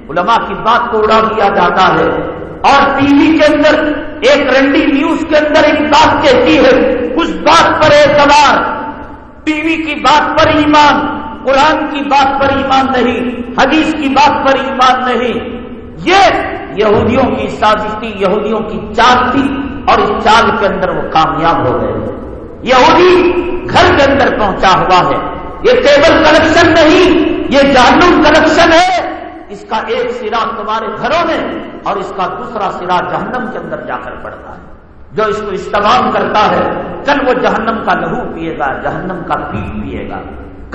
علماء کی بات کو اڑا دیا جاتا ہے۔ اور ٹی وی کے اندر، ایک رنڈی نیوز کے اندر ایک بات کہتی ہے اس بات پر اعتبار؟ ٹی وی کی بات پر ایمان۔ قرآن کی بات پر ایمان نہیں، حدیث کی بات پر ایمان نہیں۔ یہ یہودیوں کی سازش تھی، یہودیوں کی چال تھی اور اس چال کے اندر وہ کامیاب ہو گئے۔ یہودی گھر کے اندر پہنچا ہوا ہے۔ یہ ٹیبل کنیکشن نہیں، یہ جہنم کنیکشن ہے۔ اس کا ایک سرا تمہارے گھروں میں اور اس کا دوسرا سرا جہنم کے اندر جا کر پڑتا ہے۔ جو اس کو استعمال کرتا ہے، کل وہ جہنم کا لہو پیے گا، جہنم کا پیٹ پیے گا۔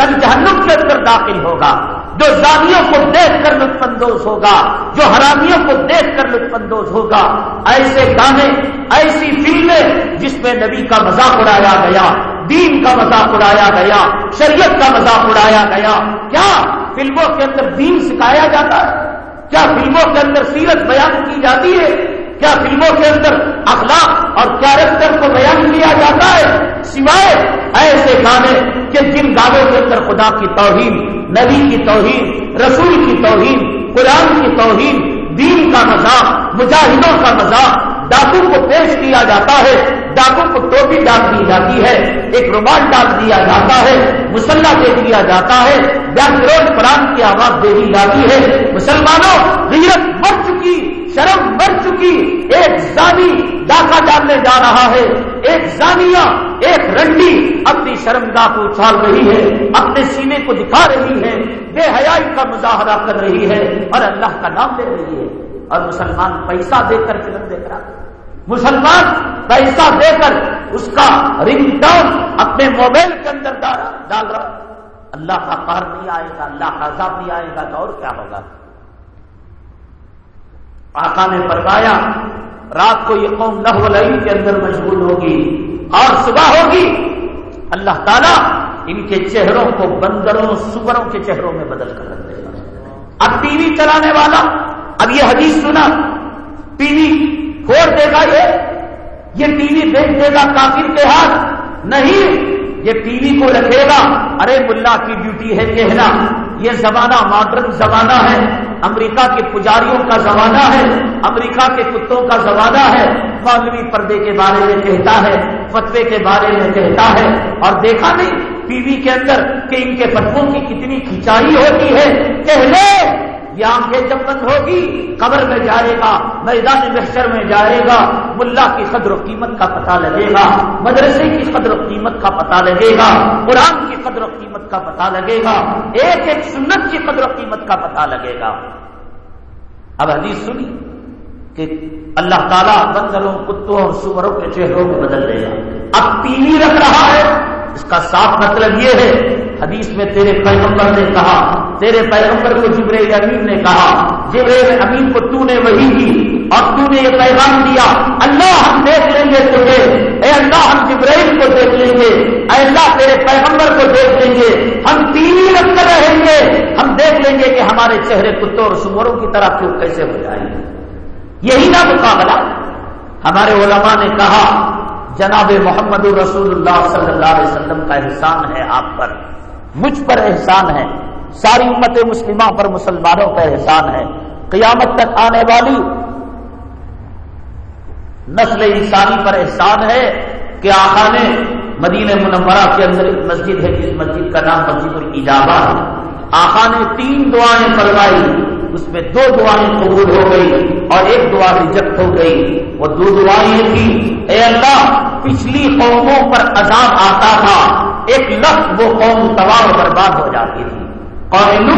کل جہنم کے اندر داخل ہوگا، جو زانیوں کو دیکھ کر لطف اندوز ہوگا، جو حرامیوں کو دیکھ کر لطف اندوز ہوگا۔ ایسے گانے، ایسی فلمیں جس میں نبی کا مذاق اڑایا گیا، دین کا مذاق اڑایا گیا، شریعت کا مذاق اڑایا گیا۔ کیا فلموں کے اندر دین سکھایا جاتا ہے؟ کیا فلموں کے اندر سیرت بیان کی جاتی ہے؟ کیا فلموں کے اندر اخلاق اور کیریکٹر کو بیان کیا جاتا ہے؟ سوائے ایسے گانے کہ جن گانوں کے اندر خدا کی توہین، نبی کی توہین، رسول کی توہین، قرآن کی توہین، دین کا مذاق، مجاہدوں کا مذاق ڈاکو کو پیش کیا جاتا ہے ڈاکو کو ٹوپی ڈال دی جاتی ہے، ایک رومال ڈال دیا جاتا ہے، مسلح دے دیا جاتا ہے بیک گراؤنڈ قرآن کی آواز دے دی جاتی ہے۔ مسلمانوں، غیرت مر چکی، شرم مر چکی، ایک زانی ڈاکہ ڈالنے جا رہا ہے۔ ایک زانیہ ایک رنڈی اپنی شرم کو اچھال رہی ہے، اپنے سینے کو دکھا رہی ہے، بے حیائی کا مظاہرہ کر رہی ہے اور اللہ کا نام لے رہی ہے اور مسلمان پیسہ دے کر فلم دیکھ رہا مسلمان پیسہ دے کر اس کا رنگ ٹون اپنے موبائل کے اندر ڈال رہا اللہ کا کار نہیں آئے گا، اللہ کا عذاب نہیں آئے گا تو اور کیا ہوگا؟ آقا نے فرمایا، رات کو یہ قوم نہ کے اندر مشغول ہوگی اور صبح ہوگی۔ اللہ تعالیٰ ان کے چہروں کو بندروں، سوروں کے چہروں میں بدل کر رکھ دے گا اب ٹی وی چلانے والا، اب یہ حدیث سنا۔ ٹی وی پھوڑ دے گا یہ یہ ٹی وی بیچ دے گا کافر کے ہاتھ۔ نہیں، یہ ٹی وی کو رکھے گا۔ ارے، ملا کی ڈیوٹی ہے کہنا۔ یہ زمانہ ماڈرن زمانہ ہے۔ امریکہ کے پجاریوں کا زمانہ ہے۔ امریکہ کے کتوں کا زمانہ ہے۔ مولوی پردے کے بارے میں کہتا ہے، فتوے کے بارے میں کہتا ہے۔ اور دیکھا نہیں، ٹی وی کے اندر کہ ان کے فتووں کی کتنی کھینچائی ہوتی ہے۔ کہنے یہ آنکھیں جب بند ہوگی، قبر میں جائے گا، میدان محشر میں جائے گا، ملا کی قدر و قیمت کا پتہ لگے گا، مدرسے کی قدر و قیمت کا پتہ لگے گا، قرآن کی قدر و قیمت کا پتہ لگے گا، ایک ایک سنت کی قدر و قیمت کا پتہ لگے گا۔ اب حدیث سنی کہ اللہ تعالیٰ بندروں، کتوں اور سوروں کے چہروں میں بدل دے گا۔ اب پیلی رکھ رہا ہے۔ اس کا صاف مطلب یہ ہے، حدیث میں تیرے پیغمبر نے کہا، تیرے پیغمبر کو جبریل امین نے کہا جبریل امین کو تو نے وہی دی اور تو نے یہ پیغام دیا، اللہ ہم دیکھ لیں گے تجھے، اے اللہ ہم جبریل کو دیکھ لیں گے، اے اللہ تیرے پیغمبر کو دیکھ لیں گے، ہم تین رکھ کر رہیں گے، ہم دیکھ لیں گے کہ ہمارے چہرے کتوں اور سموروں کی طرح کیوں کیسے ہو جائیں گے۔ یہی نہ مقابلہ۔ ہمارے علماء نے کہا جناب محمد رسول اللہ صلی اللہ علیہ وسلم کا احسان ہے آپ پر، مجھ پر احسان ہے، ساری امت مسلمہ پر مسلمانوں کا احسان ہے۔ قیامت تک آنے والی نسل انسانی پر احسان ہے کہ آقا نے مدینہ منورہ کے اندر ایک مسجد ہے، جس مسجد کا نام مسجد الجابہ ہے۔ آقا نے تین دعائیں فرمائی۔ اس میں دو دعائیں قبول ہو گئی اور ایک دعا ریجیکٹ ہو گئی۔ وہ دو دعائیں تھی اے اللہ، پچھلی قوموں پر عذاب آتا تھا۔ ایک لفظ وہ قوم تباہ و برباد ہو جاتی تھی۔ قوم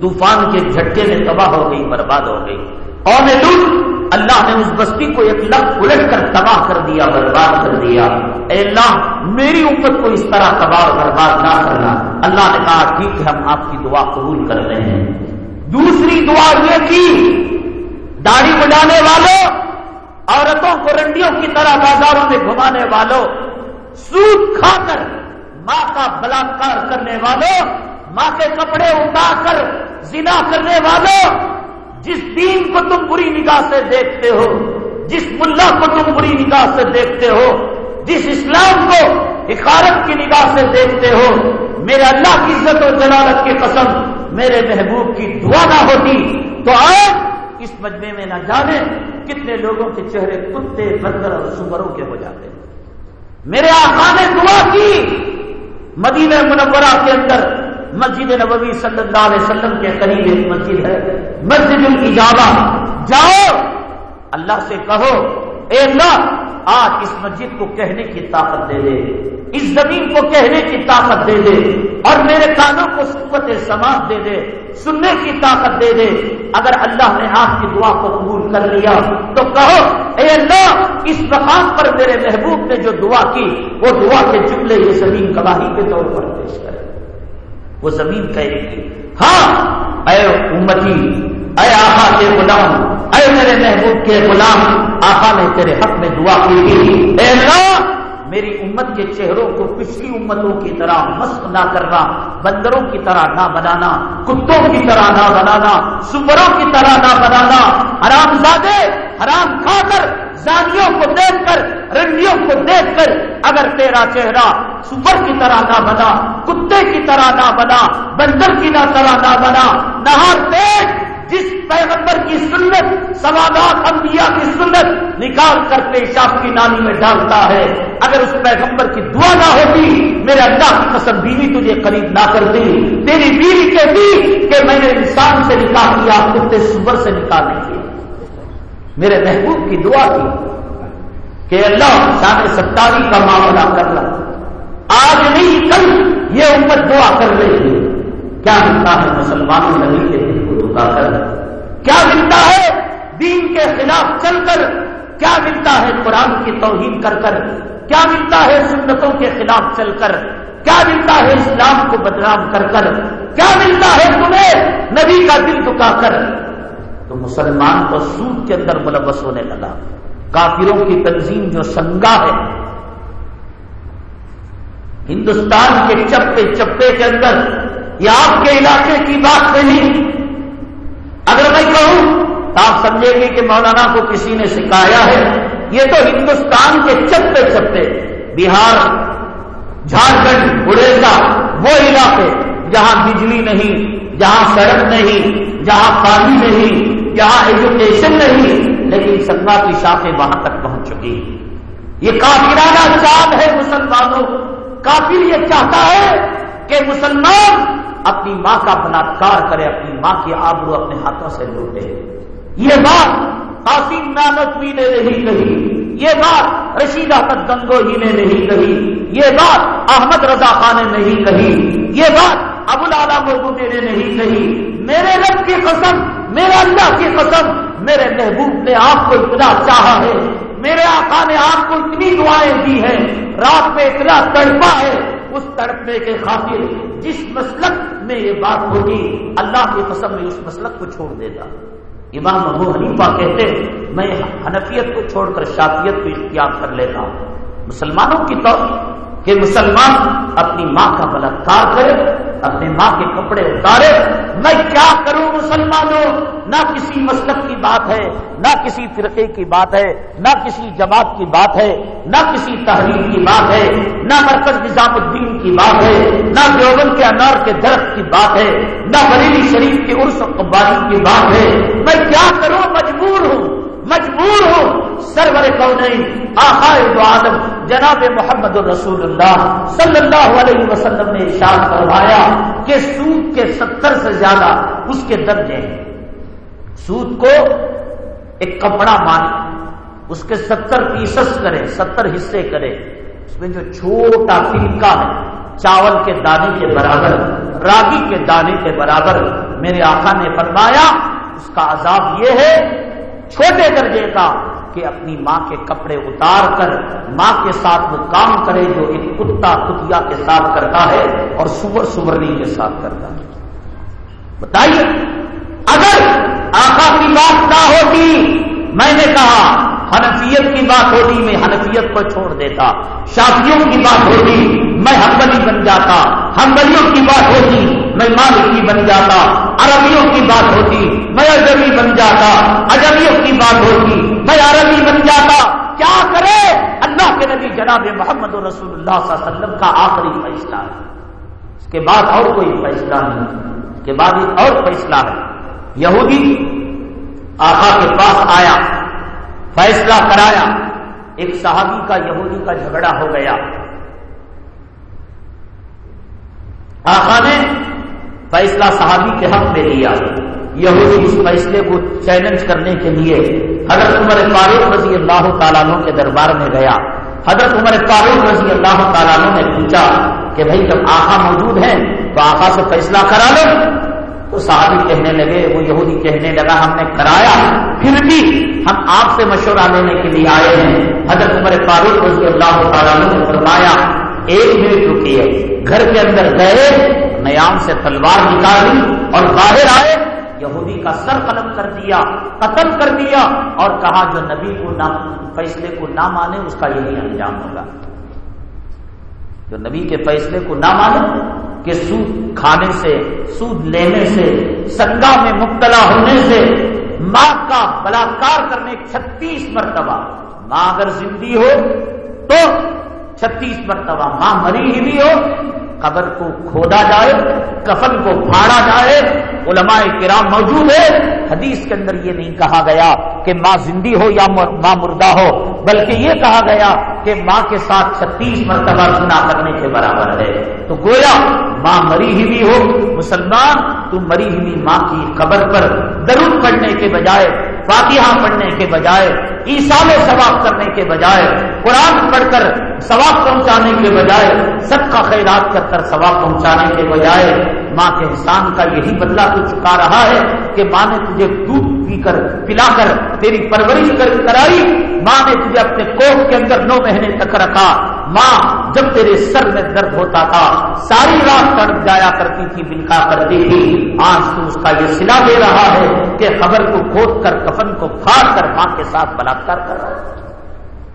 طوفان کے جھٹکے میں تباہ ہو گئی، برباد ہو گئی۔ قوم لوٹ اللہ نے اس بستی کو ایک لفظ الٹ کر تباہ کر دیا، برباد کر دیا۔ اے اللہ، میری امت کو اس طرح تباہ و برباد نہ کرنا۔ اللہ نے کہا، ٹھیک ہے، ہم آپ کی دعا قبول کر رہے ہیں دوسری دعا یہ کی، داڑھی بجانے والوں، عورتوں کو رنڈیوں کی طرح بازاروں میں گھمانے والوں، سود کھا کر ماں کا بلاکار کرنے والوں، ماں کے کپڑے اٹھا کر زنا کرنے والوں، جس دین کو تم بری نگاہ سے دیکھتے ہو، جس ملا کو تم بری نگاہ سے دیکھتے ہو، جس اسلام کو حکارت کی نگاہ سے دیکھتے ہو، میرے اللہ کی عزت و جلالت کی قسم میرے محبوب کی دعا نہ ہوتی تو آج اس مجمے میں نہ جانے کتنے لوگوں کے چہرے کتے، بندر اور سمروں کے ہو جاتے ہیں۔ میرے آقا نے دعا کی۔ مدینہ منورہ کے اندر مسجد نبوی صلی اللہ علیہ وسلم کے قریب ایک مسجد ہے۔ مسجد الجابہ جاؤ، اللہ سے کہو اے اللہ آج اس مسجد کو کہنے کی طاقت دے دے، اس زمین کو کہنے کی طاقت دے دے، اور میرے کانوں کو سقوت سماعت دے دے، سننے کی طاقت دے دے۔ اگر اللہ نے آپ کی دعا کو قبول کر لیا، تو کہو، اے اللہ، اس مقام پر میرے محبوب نے جو دعا کی، وہ دعا کے جملے یہ زمین گواہی کے طور پر پیش کرے۔ وہ زمین کہے گی ہاں اے امتی اے آقا کے غلام، اے میرے محبوب کے غلام، آقا نے تیرے حق میں دعا کی اے اللہ، میری امت کے چہروں کو پچھلی امتوں کی طرح مسخ نہ کرنا، بندروں کی طرح نہ بنانا، کتوں کی طرح نہ بنانا سبروں کی طرح نہ بنانا۔ حرام زادے حرام کھا کر زانیوں کو دیکھ کر، رنڈیوں کو دیکھ کر اگر تیرا چہرہ سور کی طرح نہ بنا، کتے کی طرح نہ بنا، بندر کی نہ طرح نہ بنا نہ پیٹ جس پیغمبر کی سنت، سوادات انبیاء کی سنت نکال کر پیشاب کی نانی میں ڈالتا ہے۔ اگر اس پیغمبر کی دعا نہ ہوتی، میرے اللہ کی قسم بیوی تجھے قریب نہ کرتی تیری بیوی کہتی کہ میں نے انسان سے نکاح کیا، کتے سبر سے نکال نہیں کیا میرے محبوب کی دعا کی کہ اللہ شان ستاری کا معاملہ کر رہا آج نہیں، کل یہ امت دعا کر رہی ہے۔ کیا ملتا ہے مسلمانوں نبی کر کیا ملتا ہے دین کے خلاف چل کر؟ کیا ملتا ہے قرآن کی توہین کر کر؟ کیا ملتا ہے سنتوں کے خلاف چل کر؟ کیا ملتا ہے اسلام کو بدنام کر کر؟ کیا ملتا ہے تمہیں نبی کا دل دکا کر؟ تو مسلمان تو سود کے اندر ملوث ہونے لگا۔ کافروں کی تنظیم جو سنگا ہے۔ ہندوستان کے چپے چپے کے اندر، یہ آپ کے علاقے کی بات نہیں۔ اگر میں کہوں تو آپ سمجھیں گے کہ مولانا کو کسی نے سکھایا ہے۔ یہ تو ہندوستان کے چپے چپے بہار، جھارکھنڈ، اڑیسہ، وہ علاقے جہاں بجلی نہیں، جہاں سڑک نہیں، جہاں پانی نہیں، جہاں ایجوکیشن نہیں، لیکن سنگا کی شاخیں وہاں تک پہنچ چکی۔ یہ کافرانہ چاند ہے مسلمانوں۔ کافر یہ چاہتا ہے کہ مسلمان اپنی ماں کا بلاکار کرے، اپنی ماں کی آبرو اپنے ہاتھوں سے لوٹے۔ یہ بات قاسم نانتوی نے نہیں کہی، یہ بات رشید احمد گنگوہی نے نہیں کہی، یہ بات احمد رضا خان نے نہیں کہی، یہ بات ابو العلا مرغو نے نہیں کہی۔ میرے رب کی قسم، میرے اللہ کی قسم، میرے محبوب نے آپ کو اتنا چاہا ہے، میرے آقا نے آپ کو اتنی دعائیں دی ہیں۔ رات میں اتنا تڑپا ہے۔ اس تڑپنے کے خاطر جس مسلک میں یہ بات ہوگی، اللہ کی قسم میں اس مسلک کو چھوڑ دے گا۔ امام ابو حنیفہ کہتے میں حنفیت کو چھوڑ کر شافیت کو اختیار کر لیتا ہوں۔ مسلمانوں کی طور کہ مسلمان اپنی ماں کا بلاکار کرے، اپنے ماں کے کپڑے اتارے۔ میں کیا کروں مسلمانوں؟ نہ کسی مسلک کی بات ہے، نہ کسی فرقے کی بات ہے، نہ کسی جماعت کی بات ہے، نہ کسی تحریر کی بات ہے، نہ مرکز نظام الدین کی بات ہے، نہ دیوبند کے انار کے درخت کی بات ہے، نہ بریلی شریف کے عرس قباری کی بات ہے۔ میں کیا کروں؟ مجبور ہوں۔ مجبور ہوں، سرور دو عالم جناب محمد الرسول اللہ صلی اللہ علیہ وسلم نے ارشاد کروایا کہ سود کے ستر سے زیادہ اس کے درجے ہیں۔ سود کو ایک کپڑا مانے اس کے ستر پیسس کرے ستر حصے کرے اس میں جو چھوٹا تنکا ہے، چاول کے دانے کے برابر، راگی کے دانے کے برابر، میرے آقا نے فرمایا، اس کا عذاب یہ ہے چھوٹے درجے کا کہ اپنی ماں کے کپڑے اتار کر ماں کے ساتھ وہ کام کرے جو ایک کتا کتیا کے ساتھ کرتا ہے اور سور سورنی کے ساتھ کرتا ہے۔ بتائیے، اگر آقا کی بات نہ ہوتی میں نے کہا، حنفیت کی بات ہوتی میں حنفیت کو چھوڑ دیتا، شافیوں کی بات ہوتی میں ہمبلی بن جاتا ہمبلیوں کی بات ہوتی میں مالکی بن جاتا، عربیوں کی بات ہوتی میں اجبی بن جاتا اجبیوں کی بات ہوتی میں عربی بن جاتا۔ کیا کرے؟ اللہ کے نبی جناب محمد رسول اللہ صلی اللہ علیہ وسلم کا آخری فیصلہ ہے۔ اس کے بعد اور کوئی فیصلہ نہیں، اس کے بعد ایک اور فیصلہ ہے۔ یہودی آقا کے پاس آیا، فیصلہ کرایا، ایک صحابی کا یہودی کا جھگڑا ہو گیا۔ آقا نے فیصلہ صحابی کے حق میں لیا۔ یہودی اس فیصلے کو چیلنج کرنے کے لیے حضرت عمر فاروق رضی اللہ تعالیٰ کے دربار میں گیا۔ حضرت عمر فاروق رضی اللہ تعالیٰ نے پوچھا کہ بھائی جب آخا موجود ہیں تو آخا سے فیصلہ کرا لو۔ تو صحابی کہنے لگے، وہ یہودی کہنے لگا، ہم نے کرایا، پھر بھی ہم آپ سے مشورہ لینے کے لیے آئے ہیں۔ حضرت عمر فاروق رضی اللہ تعالیٰ نے فرمایا، ایک منٹ رکیے، گھر کے اندر گئے، نیام سے تلوار نکالی اور باہر آئے، یہودی کا سر قلم کر دیا، قتل کر دیا اور کہا، جو نبی کو نہ، فیصلے کو نہ مانے، اس کا یہی انجام ہوگا۔ جو نبی کے فیصلے کو نہ مانے کہ سود کھانے سے، سود لینے سے سنگا میں مبتلا ہونے سے، ماں کا بلاکار کرنے چھتیس مرتبہ، ماں اگر زندگی ہو تو چھتیس مرتبہ، ماں مری ہی بھی ہو، قبر کو کھودا جائے، کفن کو پھاڑا جائے، علماء کرام موجود ہے حدیث کے اندر یہ نہیں کہا گیا کہ ماں زندی ہو یا ماں مردہ ہو۔ بلکہ یہ کہا گیا کہ ماں کے ساتھ چھتیس مرتبہ سنا کرنے کے برابر ہے۔ تو گویا ماں مری ہی بھی ہو، مسلمان تم مری ہوئی ماں کی قبر پر درود پڑھنے کے بجائے، فاتحہ پڑھنے کے بجائے عیسال ثواب کرنے کے بجائے، قرآن پڑھ کر ثواب پہنچانے کے بجائے سب کا خیرات کر کر ثواب پہنچانے کے بجائے، ماں کے انسان کا یہی بدلہ تو چکا رہا ہے کہ ماں نے تجھے دودھ پی کر، پلا کر، تیری پرورش کر، کرائی۔ ماں نے تجھے اپنے کوٹ کے اندر نو مہینے تک رکھا۔ ماں جب تیرے سر میں درد ہوتا تھا، ساری رات تڑپ جایا کرتی تھی بنکا کرتی تھی۔ آج تو اس کا یہ سلا دے رہا ہے کہ خبر کو کھود کر، کفن کو پھاڑ کر ماں کے ساتھ بلاکار کر رہا ہے۔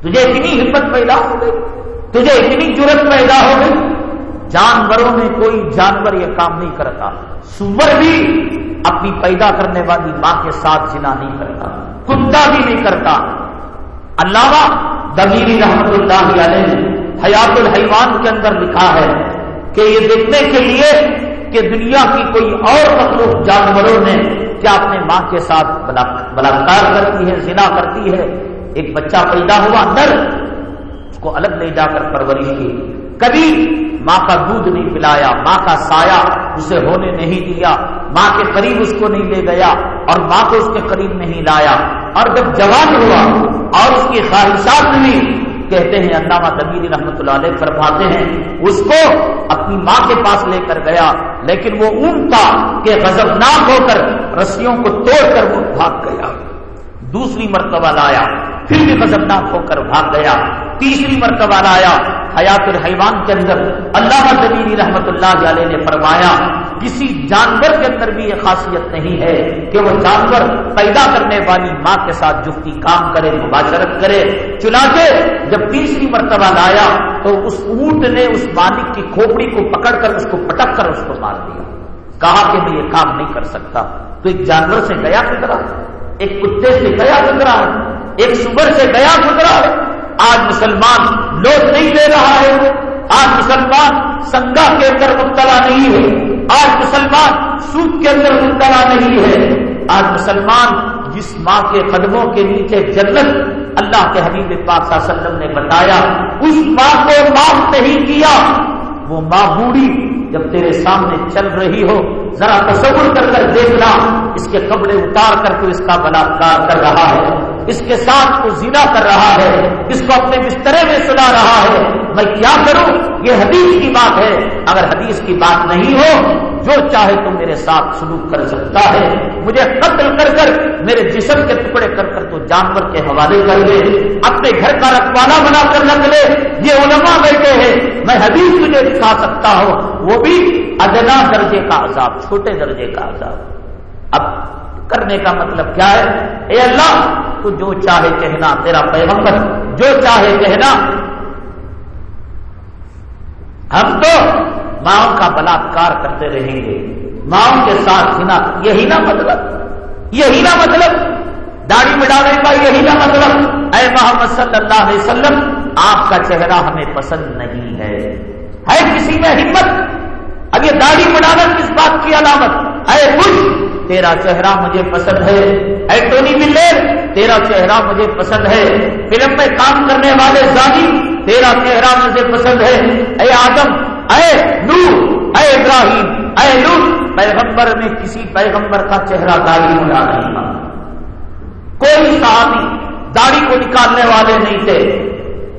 تجھے اتنی ہمت پیدا ہو گئی، تجھے اتنی ضرورت پیدا ہو گئی۔ جانوروں میں کوئی جانور یہ کام نہیں کرتا۔ سور بھی اپنی پیدا کرنے والی ماں کے ساتھ جنا نہیں کرتا، کتا بھی نہیں کرتا۔ علامہ دبیری رحمت اللہ علیہ حیات الحیوان کے اندر لکھا ہے کہ یہ دیکھنے کے لیے کہ دنیا کی کوئی اور مخلوق جانوروں نے کیا اپنے ماں کے ساتھ بلاکار کرتی ہے، زنا کرتی ہے۔ ایک بچہ پیدا ہوا اندر، اس کو الگ لے جا کر پرورش کی۔ کبھی ماں کا دودھ نہیں پلایا، ماں کا سایہ اسے ہونے نہیں دیا، ماں کے قریب اس کو نہیں لے گیا اور ماں کو اس کے قریب نہیں لایا۔ اور جب جوان ہوا اور اس کی خواہشات نہیں کہتے ہیں علامہ دبیر رحمت اللہ علیہ فرماتے ہیں، اس کو اپنی ماں کے پاس لے کر گیا، لیکن وہ اون تھا کہ غضبناک ہو کر رسیوں کو توڑ کر وہ بھاگ گیا۔ دوسری مرتبہ لایا۔ پھر بھی غضبناک ہو کر بھاگ گیا۔ تیسری مرتبہ لایا۔ حیات الحیوان کے اندر اللہ نبی رحمت اللہ علیہ نے فرمایا، کسی جانور کے اندر بھی یہ خاصیت نہیں ہے کہ وہ جانور پیدا کرنے والی ماں کے ساتھ جفتی کام کرے، مباشرت کرے۔ چنانچہ جب تیسری مرتبہ لایا تو اس اونٹ نے اس مالک کی کھوپڑی کو پکڑ کر اس کو پٹک کر اس کو مار دیا۔ کہا کہ میں یہ کام نہیں کر سکتا۔ تو ایک جانور سے گیا گزرا ایک کتے سے گیا گزرا ایک سور سے گیا گزرا آج مسلمان لوٹ نہیں لے رہا ہے۔ آج مسلمان سنگا کے اندر مبتلا نہیں ہے۔ آج مسلمان سوکھ کے اندر مبتلا نہیں ہے۔ آج مسلمان جس ماں کے قدموں کے نیچے جنت اللہ کے حبیب پاک صلی اللہ علیہ وسلم نے بتایا، اس ماں کو معاف نہیں کیا۔ وہ ماں بوڑھی جب تیرے سامنے چل رہی ہو، ذرا تصور کر کر دیکھنا، اس کے کپڑے اتار کر کے اس کا بلاکار کر رہا ہے۔ اس کے ساتھ کو زینا کر رہا ہے، اس کو اپنے بسترے میں سنا رہا ہے۔ میں کیا کروں؟ یہ حدیث کی بات ہے۔ اگر حدیث کی بات نہیں ہو، جو چاہے تو میرے ساتھ سلوک کر سکتا ہے۔ مجھے قتل کر کر میرے جسم کے ٹکڑے کر کر تو جانور کے حوالے کر دے۔ اپنے گھر کا رکھوانا بنا کر رکھ لے۔ یہ علماء بیٹھے ہیں۔ میں حدیث تجھے دکھا سکتا ہوں۔ وہ بھی ادنا درجے کا عذاب، چھوٹے درجے کا عذاب۔ اب کرنے کا مطلب کیا ہے؟ اے اللہ، تو جو چاہے کہنا تیرا پیغمبر، جو چاہے کہنا۔ ہم تو ماں کا بلاکار کرتے رہیں گے۔ ماں کے ساتھ سنا یہی نا مطلب؟ یہی نا مطلب؟ داڑھی مڈانے کا یہی نا مطلب؟ اے محمد صلی اللہ علیہ وسلم، آپ کا چہرہ ہمیں پسند نہیں ہے۔ ہے کسی میں ہمت؟ اب یہ داڑھی مڈانا کس بات کی علامت؟ اے خوش! تیرا چہرہ مجھے پسند ہے۔ اے ٹونی ملر، تیرا چہرہ مجھے پسند ہے۔ فلم میں کام کرنے والے زانی تیرا چہرہ مجھے پسند ہے۔ اے آدم، اے نو اے ابراہیم، اے نو پیغمبر نے کسی پیغمبر کا چہرہ داڑھی اڑا نہیں تھا کوئی صحابی داڑھی کو نکالنے والے نہیں تھے۔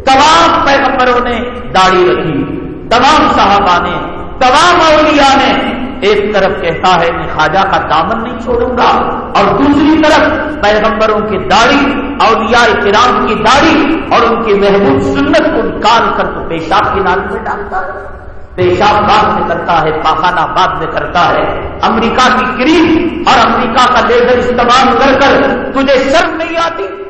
تمام پیغمبروں نے داڑھی رکھی۔ تمام صحابہ نے، تمام اولیاء نے ایک طرف کہتا ہے میں خواجہ کا دامن نہیں چھوڑوں گا اور دوسری طرف پیغمبروں کی داڑھی، اولیاء کرام کی داڑھی اور ان کی محبوب سنت کو نکال کر تو پیشاب کی نال میں ڈالتا ہے۔ پیشاب بعد میں کرتا ہے، پاخانہ بعد میں کرتا ہے۔ امریکہ کی کریم اور امریکہ کا لیزر استعمال کر کر تجھے شرم نہیں آتی؟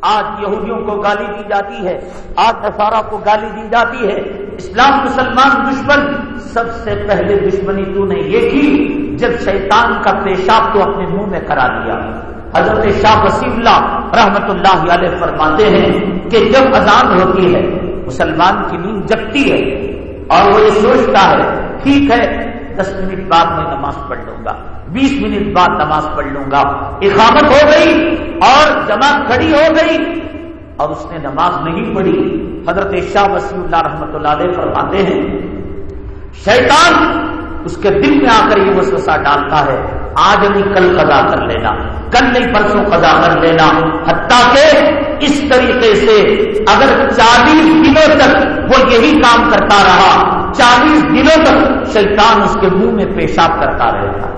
آج یہودیوں کو گالی دی جاتی ہے، آج نسارا کو گالی دی جاتی ہے۔ اسلام مسلمان دشمن، سب سے پہلے دشمنی تو نے یہ کی جب شیطان کا پیشاب تو اپنے منہ میں کرا دیا۔ حضرت شاہ وسیم اللہ رحمت اللہ علیہ فرماتے ہیں کہ جب اذان ہوتی ہے، مسلمان کی نیند جگتی ہے اور وہ یہ سوچتا ہے، ٹھیک ہے دس منٹ بعد میں نماز پڑھ لوں گا، بیس منٹ بعد نماز پڑھ لوں گا۔ اقامت ہو گئی اور جماعت کھڑی ہو گئی اور اس نے نماز نہیں پڑھی۔ حضرت شاہ وسیم اللہ رحمت اللہ علیہ فرماتے ہیں، شیطان اس کے دل میں آ کر یہ وسوسہ ڈالتا ہے، آج نہیں کل قضا کر لینا، کل نہیں، پرسوں قضا کر لینا۔ حتیٰ کہ اس طریقے سے اگر چالیس دنوں تک وہ یہی کام کرتا رہا، چالیس دنوں تک شیطان اس کے منہ میں پیشاب کرتا رہے گا۔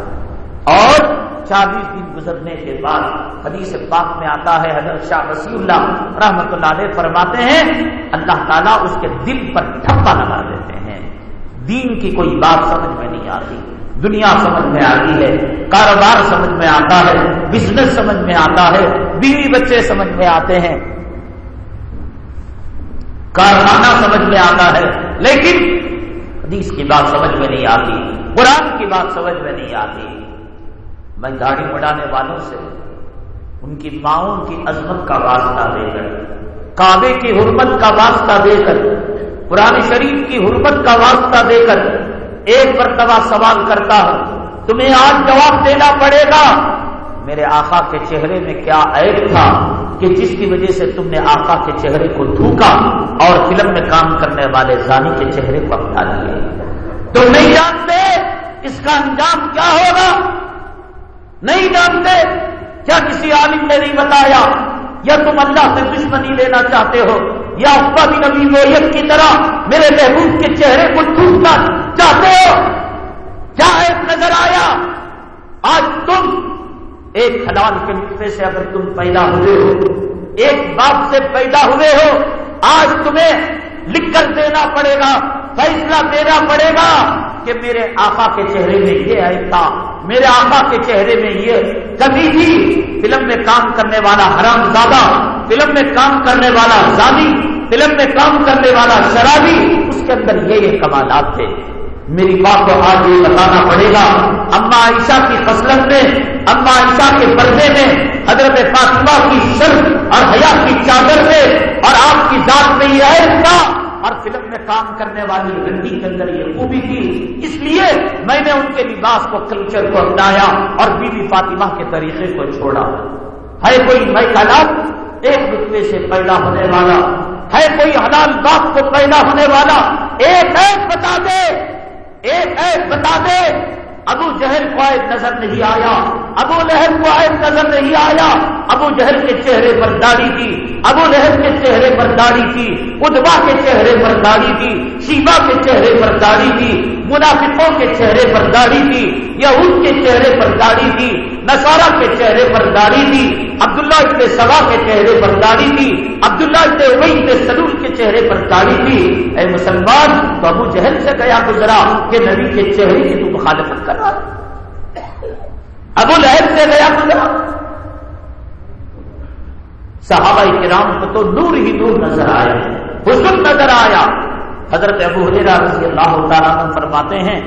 اور چالیس دن گزرنے کے بعد حدیث پاک میں آتا ہے، حضرت شاہ وسیع اللہ رحمت اللہ علیہ فرماتے ہیں، اللہ تعالیٰ اس کے دل پر ٹھپا لگا دیتے ہیں۔ دین کی کوئی بات سمجھ میں نہیں آتی۔ دنیا سمجھ میں آتی ہے، کاروبار سمجھ میں آتا ہے بزنس سمجھ میں آتا ہے، بیوی بچے سمجھ میں آتے ہیں۔ کارخانہ سمجھ میں آتا ہے، لیکن حدیث کی بات سمجھ میں نہیں آتی، قرآن کی بات سمجھ میں نہیں آتی۔ میں داڑھی بڑھانے والوں سے ان کی ماؤں کی عظمت کا واسطہ دے کر، کعبے کی حرمت کا واسطہ دے کر، قرآن شریف کی حرمت کا واسطہ دے کر ایک مرتبہ سوال کرتا ہوں، تمہیں آج جواب دینا پڑے گا، میرے آقا کے چہرے میں کیا عیب تھا کہ جس کی وجہ سے تم نے آقا کے چہرے کو تھوکا اور فلم میں کام کرنے والے زانی کے چہرے کو اپنا لیے تم نہیں جانتے اس کا انجام کیا ہوگا؟ نہیں جانتے؟ کیا کسی عالم نے نہیں بتایا؟ یا تم اللہ سے دشمنی لینا چاہتے ہو؟ یا ابا نبی نوعیت کی طرح میرے محبوب کے چہرے کو ٹوٹنا چاہتے ہو؟ کیا ایک نظر آیا؟ آج تم ایک حلال کے نقطے سے اگر تم پیدا ہوئے ہو، ایک باپ سے پیدا ہوئے ہو، آج تمہیں لکھ کر دینا پڑے گا، فیصلہ دینا پڑے گا کہ میرے آقا کے چہرے میں یہ آئے تھا۔ میرے آقا کے چہرے میں یہ کبھی بھی فلم میں کام کرنے والا حرام زادہ، فلم میں کام کرنے والا زادی، فلم میں کام کرنے والا شرابی، اس کے اندر یہ یہ کمالات تھے۔ میری بات کو آج یہ بتانا پڑے گا۔ اما عائشہ کی فصلت میں اما عائشہ کے پردے میں، حضرت فاطمہ کی شر اور حیا کی چادر میں اور آپ کی ذات میں یہ تھا۔ اور فلم میں کام کرنے والی گندی کے اندر یہ خوبی تھی۔ اس لیے میں نے ان کے لباس کو کلچر کو اپنایا اور بی بی فاطمہ کے طریقے کو چھوڑا۔ ہے کوئی میں حالات ایک رتبے سے پیدا ہونے والا۔ ہے کوئی حلال باپ کو پیدا ہونے والا۔ ایک ایک بتا دے۔ ایک ایک بتا دے۔ ابو جہل کو آئے نظر نہیں آیا ابو لہب کو آئے نظر نہیں آیا ابو جہل کے چہرے پر داڑھی تھی ابو لہب کے چہرے پر داڑھی تھی ادبا کے چہرے پر داڑھی تھی شیبا کے چہرے پر داڑھی تھی منافقوں کے چہرے پر داڑھی تھی یہود کے چہرے پر داڑھی تھی نسارا کے چہرے پر داڑھی تھی عبداللہ ابن سوا کے چہرے پر داڑھی تھی عبداللہ ابن ابئی کے سلول کے چہرے پر داڑھی تھی اے مسلمان تو ابو جہل سے گیا گزرا کہ نبی کے چہرے کی تو مخالفت کر رہا ابو لہب سے گیا گزرا صحابہ کرام کو تو نور ہی نور نظر آیا حسن نظر آیا۔ حضرت ابو حریرہ رضی اللہ تعالیٰ فرماتے ہیں،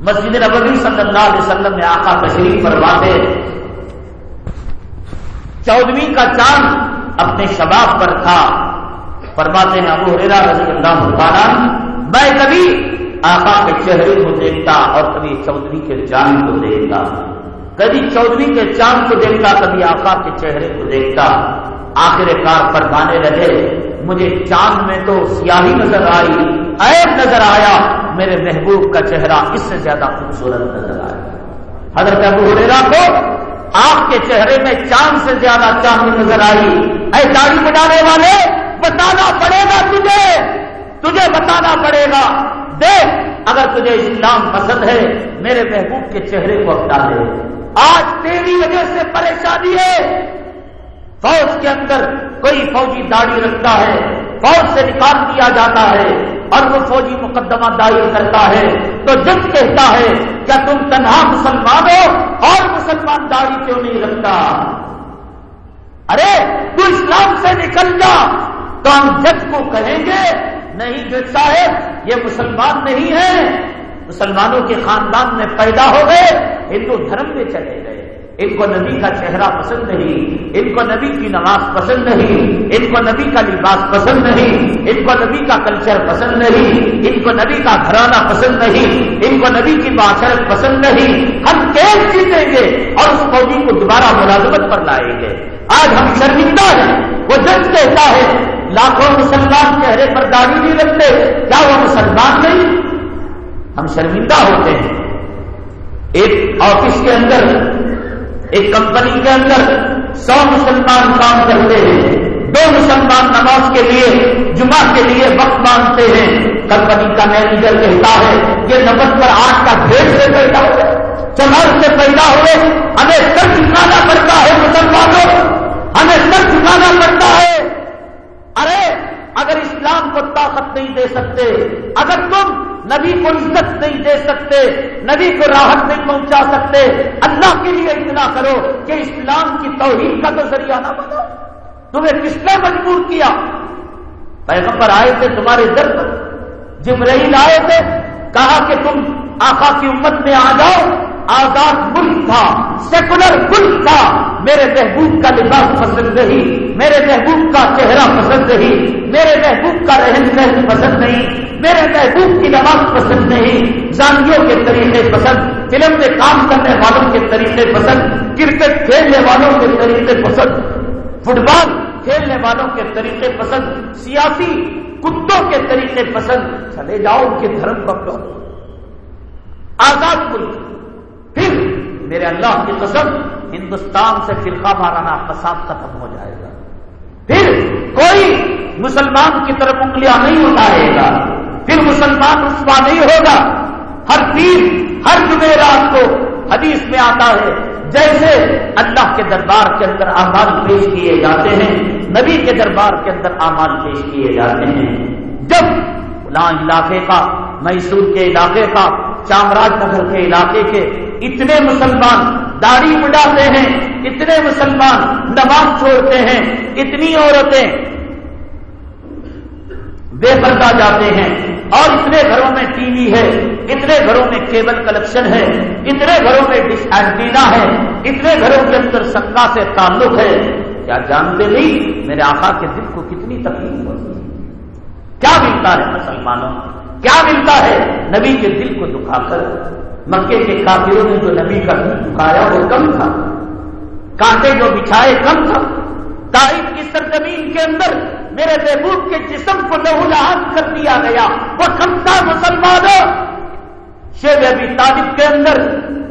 مسجد نبوی صلی اللہ علیہ وسلم میں آقا تشریف فرماتے چودویں کا چاند اپنے شباب پر تھا۔ فرماتے ہیں ابو حریرہ رضی اللہ تعالیٰ میں کبھی آقا کے چہرے کو دیکھتا اور کبھی چودھری کے چاند کو دیکھتا۔ کبھی چودھری کے چاند کو دیکھتا، کبھی آقا کے چہرے کو دیکھتا۔ آخر کار فرمانے لگے۔ مجھے چاند میں تو سیاہی نظر آئی ایب نظر آیا۔ میرے محبوب کا چہرہ اس سے زیادہ خوبصورت نظر آیا۔ حضرت ابو ہریرا کو آپ کے چہرے میں چاند سے زیادہ چاند نظر آئی۔ اے داڑھی بنانے والے، بتانا پڑے گا تجھے۔ تجھے بتانا پڑے گا۔ دیکھ اگر تجھے اسلام پسند ہے، میرے محبوب کے چہرے کو اپنا دے۔ آج تیری وجہ سے پریشانی ہے۔ فوج کے اندر کوئی فوجی داڑھی رکھتا ہے، فوج سے نکال دیا جاتا ہے اور وہ فوجی مقدمہ دائر کرتا ہے۔ تو جج کہتا ہے کیا تم تنہا مسلمان ہو اور مسلمان داڑھی کیوں نہیں رکھتا؟ ارے، تو اسلام سے نکل جا تو ہم جج کو کہیں گے نہیں جج صاحب یہ مسلمان نہیں ہے۔ مسلمانوں کے خاندان میں پیدا ہو گئے، ہندو دھرم میں چلے گئے۔ ان کو نبی کا چہرہ پسند نہیں، ان کو نبی کی نماز پسند نہیں، ان کو نبی کا لباس پسند نہیں، ان کو نبی کا کلچر پسند نہیں، ان کو نبی کا گھرانہ پسند نہیں، ان کو نبی کی معاشرت پسند نہیں۔ ہم کیس جیتیں گے اور اس فوجی کو دوبارہ ملازمت پر لائیں گے۔ آج ہم شرمندہ ہیں، وہ جج کہتا ہے، لاکھوں مسلمان چہرے پر داڑھی نہیں رکھتے، کیا وہ مسلمان نہیں؟ ہم شرمندہ ہوتے ہیں۔ ایک آفس کے اندر ایک کمپنی کے اندر سو مسلمان کام کرتے ہیں۔ دو مسلمان نماز کے لیے، جمعہ کے لیے وقت مانگتے ہیں۔ کمپنی کا مینیجر کہتا ہے یہ نمبر پر آٹھ کا ڈھیر سے پیدا ہوئے چمر سے پیدا ہوئے۔ ہمیں سر چکانا پڑتا ہے مسلمانوں، ہمیں سر چکانا پڑتا ہے۔ ارے، اگر اسلام کو طاقت نہیں دے سکتے، اگر تم نبی کو عزت نہیں دے سکتے، نبی کو راحت نہیں پہنچا سکتے۔ اللہ کے لیے اتنا کرو کہ اسلام کی توحید کا تو ذریعہ نہ بنو۔ تمہیں کس نے مجبور کیا؟ پیغمبر آئے تھے تمہارے در پر۔ جبرائیل آئے تھے، کہا کہ تم آقا کی امت میں آ جاؤ۔ آزاد ملک تھا، سیکولر ملک تھا۔ میرے محبوب کا لباس پسند نہیں، میرے محبوب کا چہرہ پسند نہیں، میرے محبوب کا رہن سہن پسند نہیں، میرے محبوب کی نماز پسند نہیں زانگیوں کے طریقے پسند فلم میں کام کرنے والوں کے طریقے پسند، کرکٹ کھیلنے والوں کے طریقے پسند، فٹ بال کھیلنے والوں کے طریقے پسند، سیاسی کتوں کے طریقے پسند، چلے جاؤ ان کے دھرم پکڑو آزاد ملک، پھر میرے اللہ کی قسم، ہندوستان سے فرقہ مارانا فساد ختم ہو جائے گا۔ پھر کوئی مسلمان کی طرف انگلیاں نہیں اٹھائے گا۔ پھر مسلمان رسوا نہیں ہوگا۔ ہر پیر ہر جمعرات کو حدیث میں آتا ہے۔ جیسے اللہ کے دربار کے اندر اعمال پیش کیے جاتے ہیں، نبی کے دربار کے اندر اعمال پیش کیے جاتے ہیں۔ جب فلاں علاقے کا، میسور کے علاقے کا، چامراج نگر کے علاقے کے اتنے مسلمان داڑھی مڈاتے ہیں، اتنے مسلمان نماز چھوڑتے ہیں، اتنی عورتیں بے پردہ جاتے ہیں۔ اور اتنے گھروں میں ٹی وی ہے، اتنے گھروں میں کیبل کلیکشن ہے، اتنے گھروں میں ڈس اینٹینا ہے، اتنے گھروں کے اندر سکا سے تعلق ہے۔ کیا جانتے نہیں؟ میرے آقا کے دل کو کتنی تکلیف ہوتی ہے۔ کیا ملتا ہے مسلمانوں؟ کیا ملتا ہے نبی کے دل کو دکھا کر؟ مکے کے کافروں نے جو نبی کا دل دکھایا وہ کم تھا۔ کانٹے جو بچھائے کم تھا۔ تاریخ کی سرزمین کے اندر میرے محبوب کے جسم کو لہو لہان کر دیا گیا۔ وہ کم تھا مسلمانوں شیب ابھی طالب کے اندر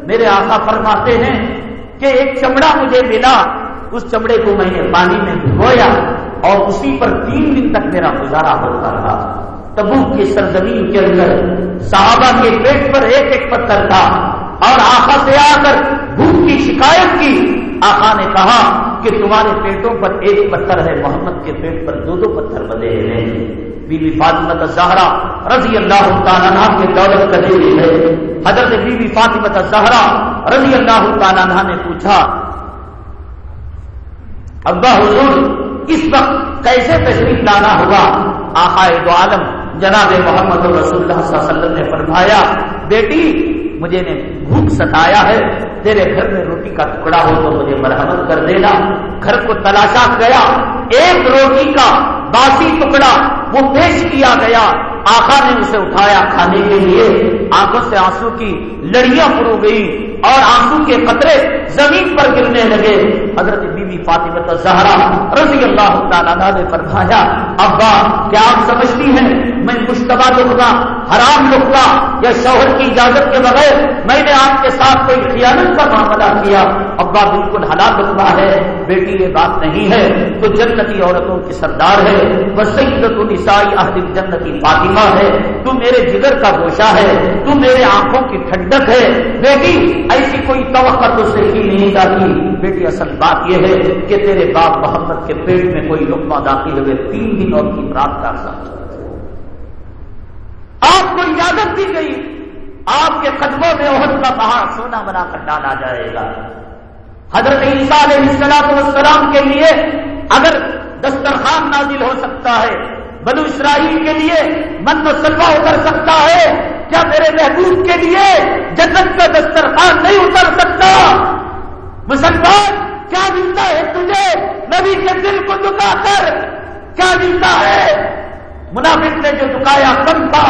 میرے آقا فرماتے ہیں کہ ایک چمڑا مجھے ملا۔ اس چمڑے کو میں نے پانی میں بھگویا اور اسی پر تین دن تک میرا گزارا ہوتا رہا۔ تبوک کی سرزمین کے اندر صحابہ کے پیٹ پر ایک ایک پتھر تھا اور آخا سے آ کر بھوک کی شکایت کی۔ آخا نے کہا کہ تمہارے پیٹوں پر ایک پتھر ہے، محمد کے پیٹ پر دو دو پتھر بنے ہیں۔ بی بی فاطمت زہرا رضی اللہ تعالیٰ کے دولت کا دے ہے۔ حضرت بی بی فاطمت زہرا رضی اللہ تعالیٰ نے پوچھا، ابا حضور، اس وقت کیسے تشریف لانا ہوگا؟ آخا دو عالم جناب محمد رسول اللہ صلی اللہ علیہ وسلم نے فرمایا، بیٹی، مجھے نے بھوک ستایا ہے، تیرے گھر میں روٹی کا ٹکڑا ہو تو مجھے مرحمت کر دینا۔ گھر کو تلاشا گیا، ایک روٹی کا باسی ٹکڑا وہ پیش کیا گیا۔ آخا نے اسے اٹھایا کھانے کے لیے۔ آنکھوں سے آنسو کی لڑیاں پڑو گئی اور آنسو کے قطرے زمین پر گرنے لگے۔ حضرت بی بی فاطمہ زہرا رضی اللہ تعالیٰ نے فرمایا، ابا، کیا آپ سمجھتی ہیں؟ میں مشتبہ لکھنا حرام لکھنا یا شوہر کی اجازت کے بغیر میں نے آپ کے ساتھ کوئی خیانت کا معاملہ کیا؟ ابا بالکل حلال لکھنا ہے، بیٹی یہ بات نہیں ہے تو جنتی عورتوں کی سردار ہے وسیعت نسائی اہل جنتی فاطمہ ہے۔ تو میرے جگر کا گوشہ ہے، تو میرے آنکھوں کی ٹھنڈک ہے۔ بیٹی، ایسی کوئی توقع تو سے ہی نہیں جاتی بیٹی، اصل بات یہ ہے کہ تیرے باپ محمد کے پیٹ میں کوئی لقمہ داخل ہوئے تین دنوں کی رات کا آپ کو اجازت دی گئی آپ کے قدموں میں عہد کا پہاڑ سونا بنا کر ڈالا جائے گا۔ حضرت عیسیٰ علیہ السلام والسلام کے لیے اگر دسترخوان نازل ہو سکتا ہے بلو اسرائیل کے لیے من مسلمہ اتر سکتا ہے۔ کیا میرے محبوب کے لیے جنت کا دسترخوان نہیں اتر سکتا؟ مسلمان، کیا ملتا ہے تجھے؟ نبی کے دل کو دکا کر، کیا ملتا ہے؟ منافق نے جو دکایا کم تھا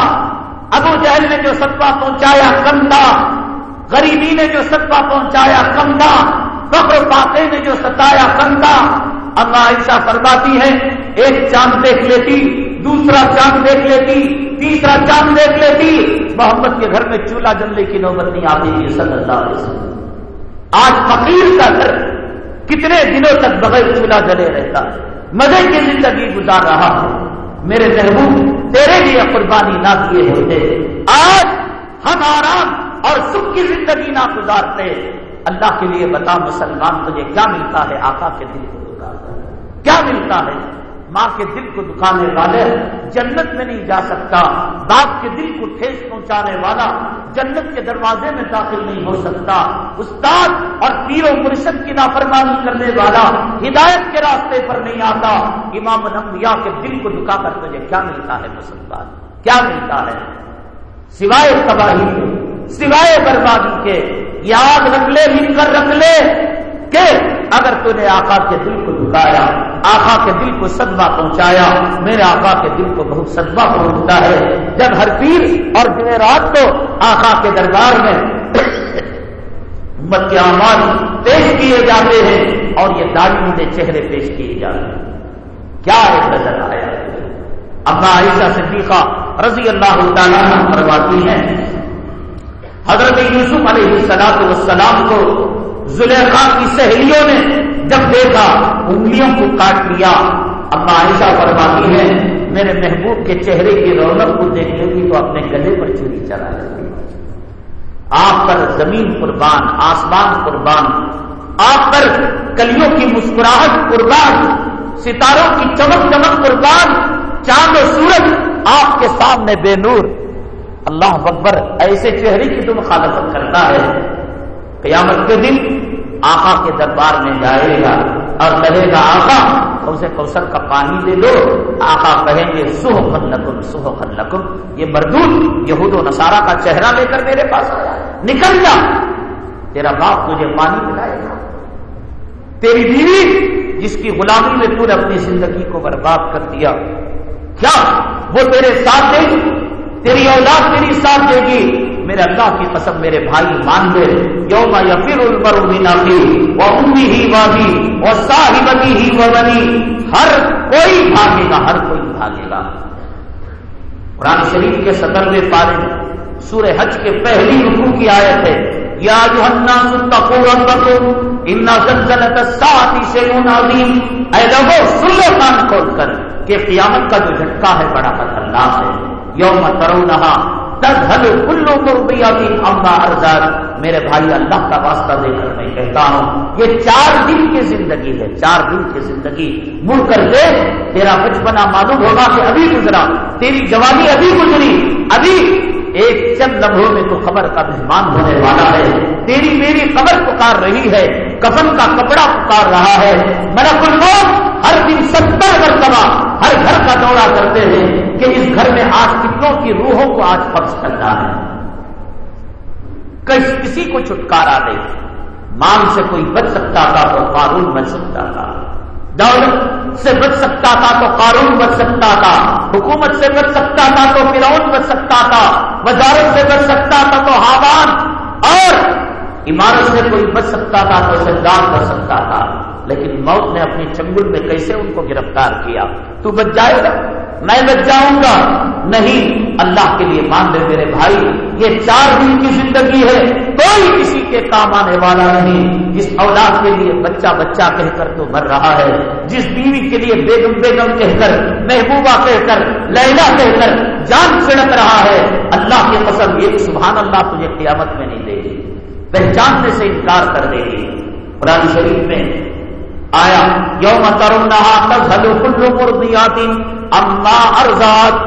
ابو جہل نے جو سطوا پہنچایا کم تھا غریبی نے جو سطوا پہنچایا کم فخر پاتے نے جو ستایا کم تھا اللہ عائشہ فرماتی ہے ایک چاند دیکھ لیتی، دوسرا چاند دیکھ لیتی، تیسرا چاند دیکھ لیتی۔ محمد کے گھر میں چولہا جلنے کی نوبت نہیں آتی تھی صلی اللہ علیہ وسلم۔ آج فقیر کا گھر کتنے دنوں تک بغیر چولہا جلے رہتا۔ مزے کی زندگی گزار رہا۔ ہے میرے محبوب تیرے لیے قربانی نہ کیے ہوتے۔ آج ہم آرام اور سکھ کی زندگی نہ گزارتے۔ اللہ کے لیے بتا، مسلمان تجھے کیا ملتا ہے؟ آقا کے دل کو گزارتا کیا ملتا ہے؟ ماں کے دل کو دکھانے والے جنت میں نہیں جا سکتا، باپ کے دل کو ٹھیس پہنچانے والا جنت کے دروازے میں داخل نہیں ہو سکتا۔ استاد اور پیرو مرشد کی نافرمانی کرنے والا ہدایت کے راستے پر نہیں آتا۔ امام الانبیاء کے دل کو دکھا کر تجھے کیا ملتا ہے مسلمان؟ کیا ملتا ہے؟ سوائے تباہی کے، سوائے بربادی کے، یاد رکھ لے مل کر رکھ لے کہ اگر تو نے آقا کے دل کو دکھایا آقا کے دل کو صدمہ پہنچایا، میرے آقا کے دل کو بہت صدمہ پہنچتا ہے۔ جب ہر پیر اور جمعرات کو آقا کے دربار میں امت کے اعمال پیش کیے جاتے ہیں اور یہ داڑھی چہرے پیش کیے جاتے ہیں۔ کیا ایک نظر آیا؟ اما عائشہ صدیقہ رضی اللہ تعالیٰ فرماتی ہیں، حضرت یوسف علیہ السلاط والسلام کو زلیخا کی سہیلیوں نے جب دیکھا، انگلیوں کو کاٹ لیا۔ اب عائشہ فرماتی ہے میرے محبوب کے چہرے کی رونق کو دیکھنے گی تو اپنے گلے پر چوری چلا آپ پر زمین قربان، آسمان قربان، آپ پر کلیوں کی مسکراہٹ قربان، ستاروں کی چمک چمک قربان، چاند و سورج آپ کے سامنے بے نور۔ اللہ اکبر، ایسے چہرے کی تم خالفت کرتا ہے۔ قیامت کے دن آقا کے دربار میں جائے گا اور کہے گا، آقا اسے کوسل کا پانی دے دو۔ آقا کہیں گے سوہ خلکم سوہ خلکم یہ مردود یہود و نصارہ کا چہرہ لے کر میرے پاس آیا۔ نکل جا۔ تیرا باپ تجھے پانی پلائے گا۔ تیری بیوی، جس کی غلامی میں تو نے اپنی زندگی کو برباد کر دیا۔ کیا وہ تیرے ساتھ دے گی؟ تیری اولاد تیری ساتھ دے گی۔ میرے اللہ کی قسم میرے بھائی مان لے۔ یوم یا پھر البر کی وہ امی ہی واہی وہ صاحبتی ہی وہ ہر کوئی بھاگے گا، ہر کوئی بھاگے گا۔ قرآن شریف کے سطر میں پارے سورہ حج کے پہلی رکو کی آیت ہے۔ یا جو ہننا سنتا کو ان زلزلت ساتھی سے عظیم۔ اے لوگوں سن لو کان کھول کر کہ قیامت کا جو جھٹکا ہے، بڑا خطرناک ہے۔ یوم ترونھا ترونہا کلو روپیہ اما ارزاد میرے بھائی اللہ کا واسطہ دے کر میں کہتا ہوں، یہ چار دن کی زندگی ہے، چار دن کی زندگی۔ مڑ کر دے تیرا بچپنا معلوم ہوگا کہ ابھی گزرا، تیری جوانی ابھی گزری۔ ابھی ایک چند لمحوں میں تو خبر کا مہمان ہونے والا ہے۔ تیری میری خبر پکار رہی ہے، کفن کا کپڑا پکار رہا ہے۔ ملک الموت ہر دن ستر مرتبہ ہر گھر کا دورہ کرتے ہیں کہ اس گھر میں آج کتنوں کی روحوں کو آج قبض کرنا ہے۔ کسی کو چھٹکارا دے۔ مان سے کوئی بچ سکتا تھا تو قانون بچ سکتا تھا۔ دولت سے بچ سکتا تھا تو قانون بچ سکتا تھا، حکومت سے بچ سکتا تھا تو فرعون بچ سکتا تھا، وزارت سے بچ سکتا تھا تو حاوان اور عمارت سے کوئی بچ سکتا تھا تو سردار بچ سکتا تھا۔ لیکن موت نے اپنی چنگل میں کیسے ان کو گرفتار کیا؟ تو بچ جائے گا۔ میں بچ جاؤں گا۔ نہیں، اللہ کے لیے مان لے میرے بھائی، یہ چار دن کی زندگی ہے۔ کوئی کسی کے کام آنے والا نہیں۔ جس اولاد کے لیے بچہ بچہ کہہ کر تو مر رہا ہے، جس بیوی کے لیے بیگم بیگم کہہ کر، محبوبہ کہہ کر لیلا کہہ کر جان چھڑک رہا ہے۔ اللہ کی قسم، یہ سبحان اللہ تجھے قیامت میں نہیں دے گی۔ پہچاننے سے انکار کر دے گی۔ قرآن شریف میں آیا، یوم تزہل کل مرضیات اما ارزاد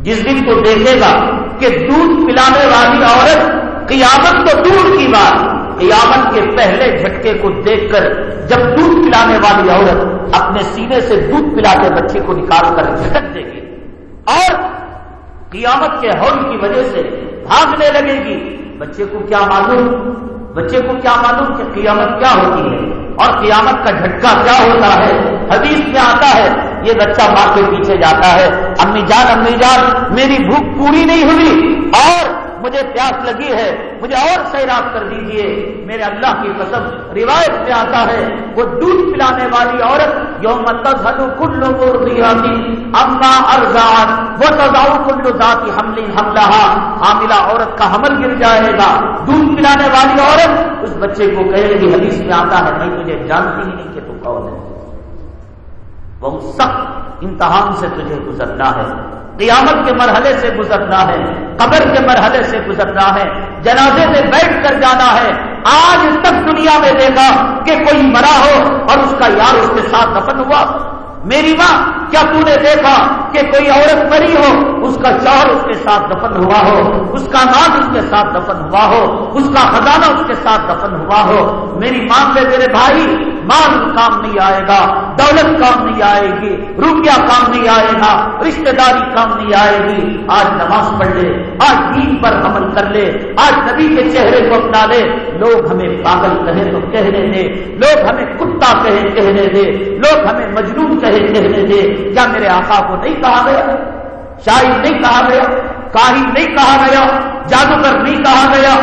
جس دن کو دیکھے گا کہ دودھ پلانے والی عورت قیامت تو دور کی بات، قیامت کے پہلے جھٹکے کو دیکھ کر جب دودھ پلانے والی عورت اپنے سینے سے دودھ پلا کے بچے کو نکال کر جھٹک دے گی اور قیامت کے ہول کی وجہ سے بھاگنے لگے گی۔ بچے کو کیا معلوم؟ بچے کو کیا معلوم کہ قیامت کیا ہوتی ہے اور قیامت کا جھٹکا کیا ہوتا ہے؟ حدیث میں آتا ہے، یہ بچہ ماں کے پیچھے جاتا ہے، امی جان امی جان، میری بھوک پوری نہیں ہوئی اور مجھے پیاس لگی ہے، مجھے اور سیراب کر دیجیے۔ میرے اللہ کی قسم، روایت میں آتا ہے، وہ دودھ پلانے والی عورت، یوم کل اما ارزان وہ تضاؤ کل ذاتی حملی حملہ حاملہ عورت کا حمل گر جائے گا۔ دودھ پلانے والی عورت، اس بچے کو کہے گی، حدیث میں آتا ہے میں تجھے جانتی ہی نہیں کہ تو کون ہے۔ بہت سخت امتحان سے تجھے گزرنا ہے۔ قیامت کے مرحلے سے گزرنا ہے، قبر کے مرحلے سے گزرنا ہے، جنازے میں بیٹھ کر جانا ہے۔ آج تک دنیا میں دیکھا کہ کوئی مرا ہو اور اس کا یار اس کے ساتھ دفن ہوا۔ میری ماں، کیا تو نے دیکھا کہ کوئی عورت مری ہو، اس کا چار اس کے ساتھ دفن ہوا ہو، اس کا نام اس کے ساتھ دفن ہوا ہو، اس کا خزانہ اس کے ساتھ دفن ہوا ہو۔ میری ماں سے میرے بھائی مال کام نہیں آئے گا، دولت کام نہیں آئے گی، روپیہ کام نہیں آئے گا رشتے داری کام نہیں آئے گی۔ آج نماز پڑھ لے، آج دین پر عمل کر لے، آج نبی کے چہرے کو اپنا لے۔ لوگ ہمیں پاگل کہے تو کہنے دے، لوگ ہمیں کتا کہے کہنے دے، لوگ ہمیں مجنون کہے کہنے دے۔ کیا میرے آقا کو نہیں کہا گیا؟ شاعر نہیں کہا گیا؟ کاہن نہیں کہا گیا؟ جادوگر نہیں کہا گیا؟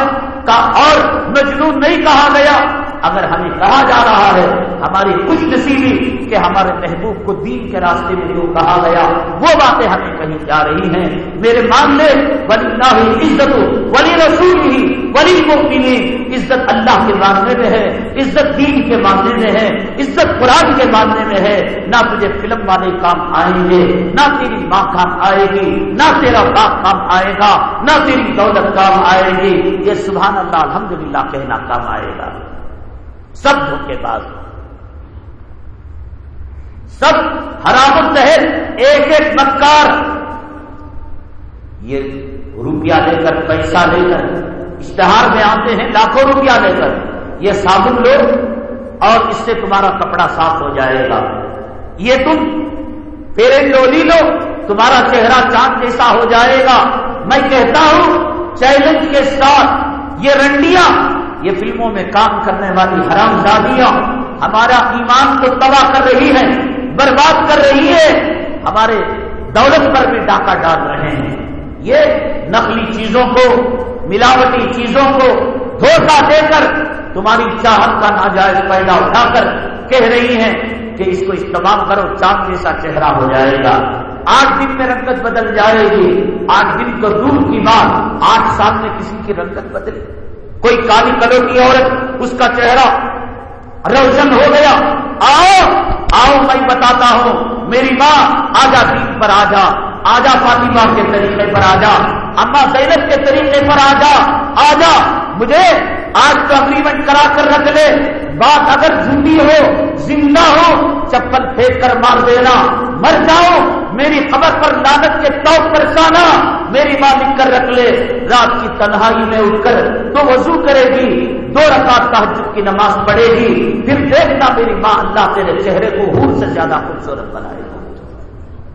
اور مجنون نہیں کہا گیا؟ اگر ہمیں کہا جا رہا ہے، ہماری خوش نصیبی کہ ہمارے محبوب کو دین کے راستے میں جو کہا گیا، وہ باتیں ہمیں کہیں جا رہی ہیں۔ میرے مان لے ولی اللہ عزت ولی رسول ہی، ولی مفتی عزت اللہ کے ماننے میں ہے، عزت دین کے ماننے میں ہے، عزت قرآن کے ماننے میں ہے۔ نہ تجھے فلم والے کام آئیں گے، نہ تیری ماں کام آئے گی، نہ تیرا باپ کام آئے گا، نہ تیری دولت کام آئے گی۔ یہ سبحان اللہ، الحمدللہ کہنا کام آئے گا۔ سب دھوکے باز سب حرام تحت ایک ایک مکار۔ یہ روپیہ لے کر پیسہ لے کر اشتہار میں آتے ہیں، لاکھوں روپیہ لے کر۔ یہ صابن لو اور اس سے تمہارا کپڑا صاف ہو جائے گا۔ یہ تم پیرے لولی لو، تمہارا چہرہ چاند جیسا ہو جائے گا۔ میں کہتا ہوں، چیلنج کے ساتھ یہ رنڈیاں یہ فلموں میں کام کرنے والی حرام زادیاں ہمارا ایمان کو تباہ کر رہی ہے برباد کر رہی ہے ہمارے دولت پر بھی ڈاکہ ڈال رہے ہیں۔ یہ نقلی چیزوں کو، ملاوٹی چیزوں کو دھوکہ دے کر تمہاری چاہت کا ناجائز پیدا اٹھا کر کہہ رہی ہیں کہ اس کو استعمال کرو چاند جیسا چہرہ ہو جائے گا۔ آٹھ دن میں رنگت بدل جائے گی۔ آٹھ دن تو دور کی بات، آٹھ سال میں کسی کی رنگت بدلے۔ کوئی کالی کلر کی عورت اس کا چہرہ روشن ہو گیا۔ آؤ آؤ، میں بتاتا ہوں، میری ماں آجا دین پر آ جا آجا فاطمہ کے طریقے پر آ جا اما زینب کے طریقے پر آ جا آ جا مجھے آج تو اگریمنٹ کرا کر رکھ لے۔ بات اگر جھوٹی ہو، زندہ ہو، چپل پھینک کر مار دینا۔ مر جاؤ، میری خبر پر لانت کے تو پرسانا میری ماں لکھ کر رکھ لے۔ رات کی تنہائی میں اٹھ کر تو وضو کرے گی۔ دو رکعت تحجد کی نماز پڑھے گی۔ پھر دیکھنا میری ماں اللہ تیرے چہرے کو ہور سے زیادہ خوبصورت بنائے گا۔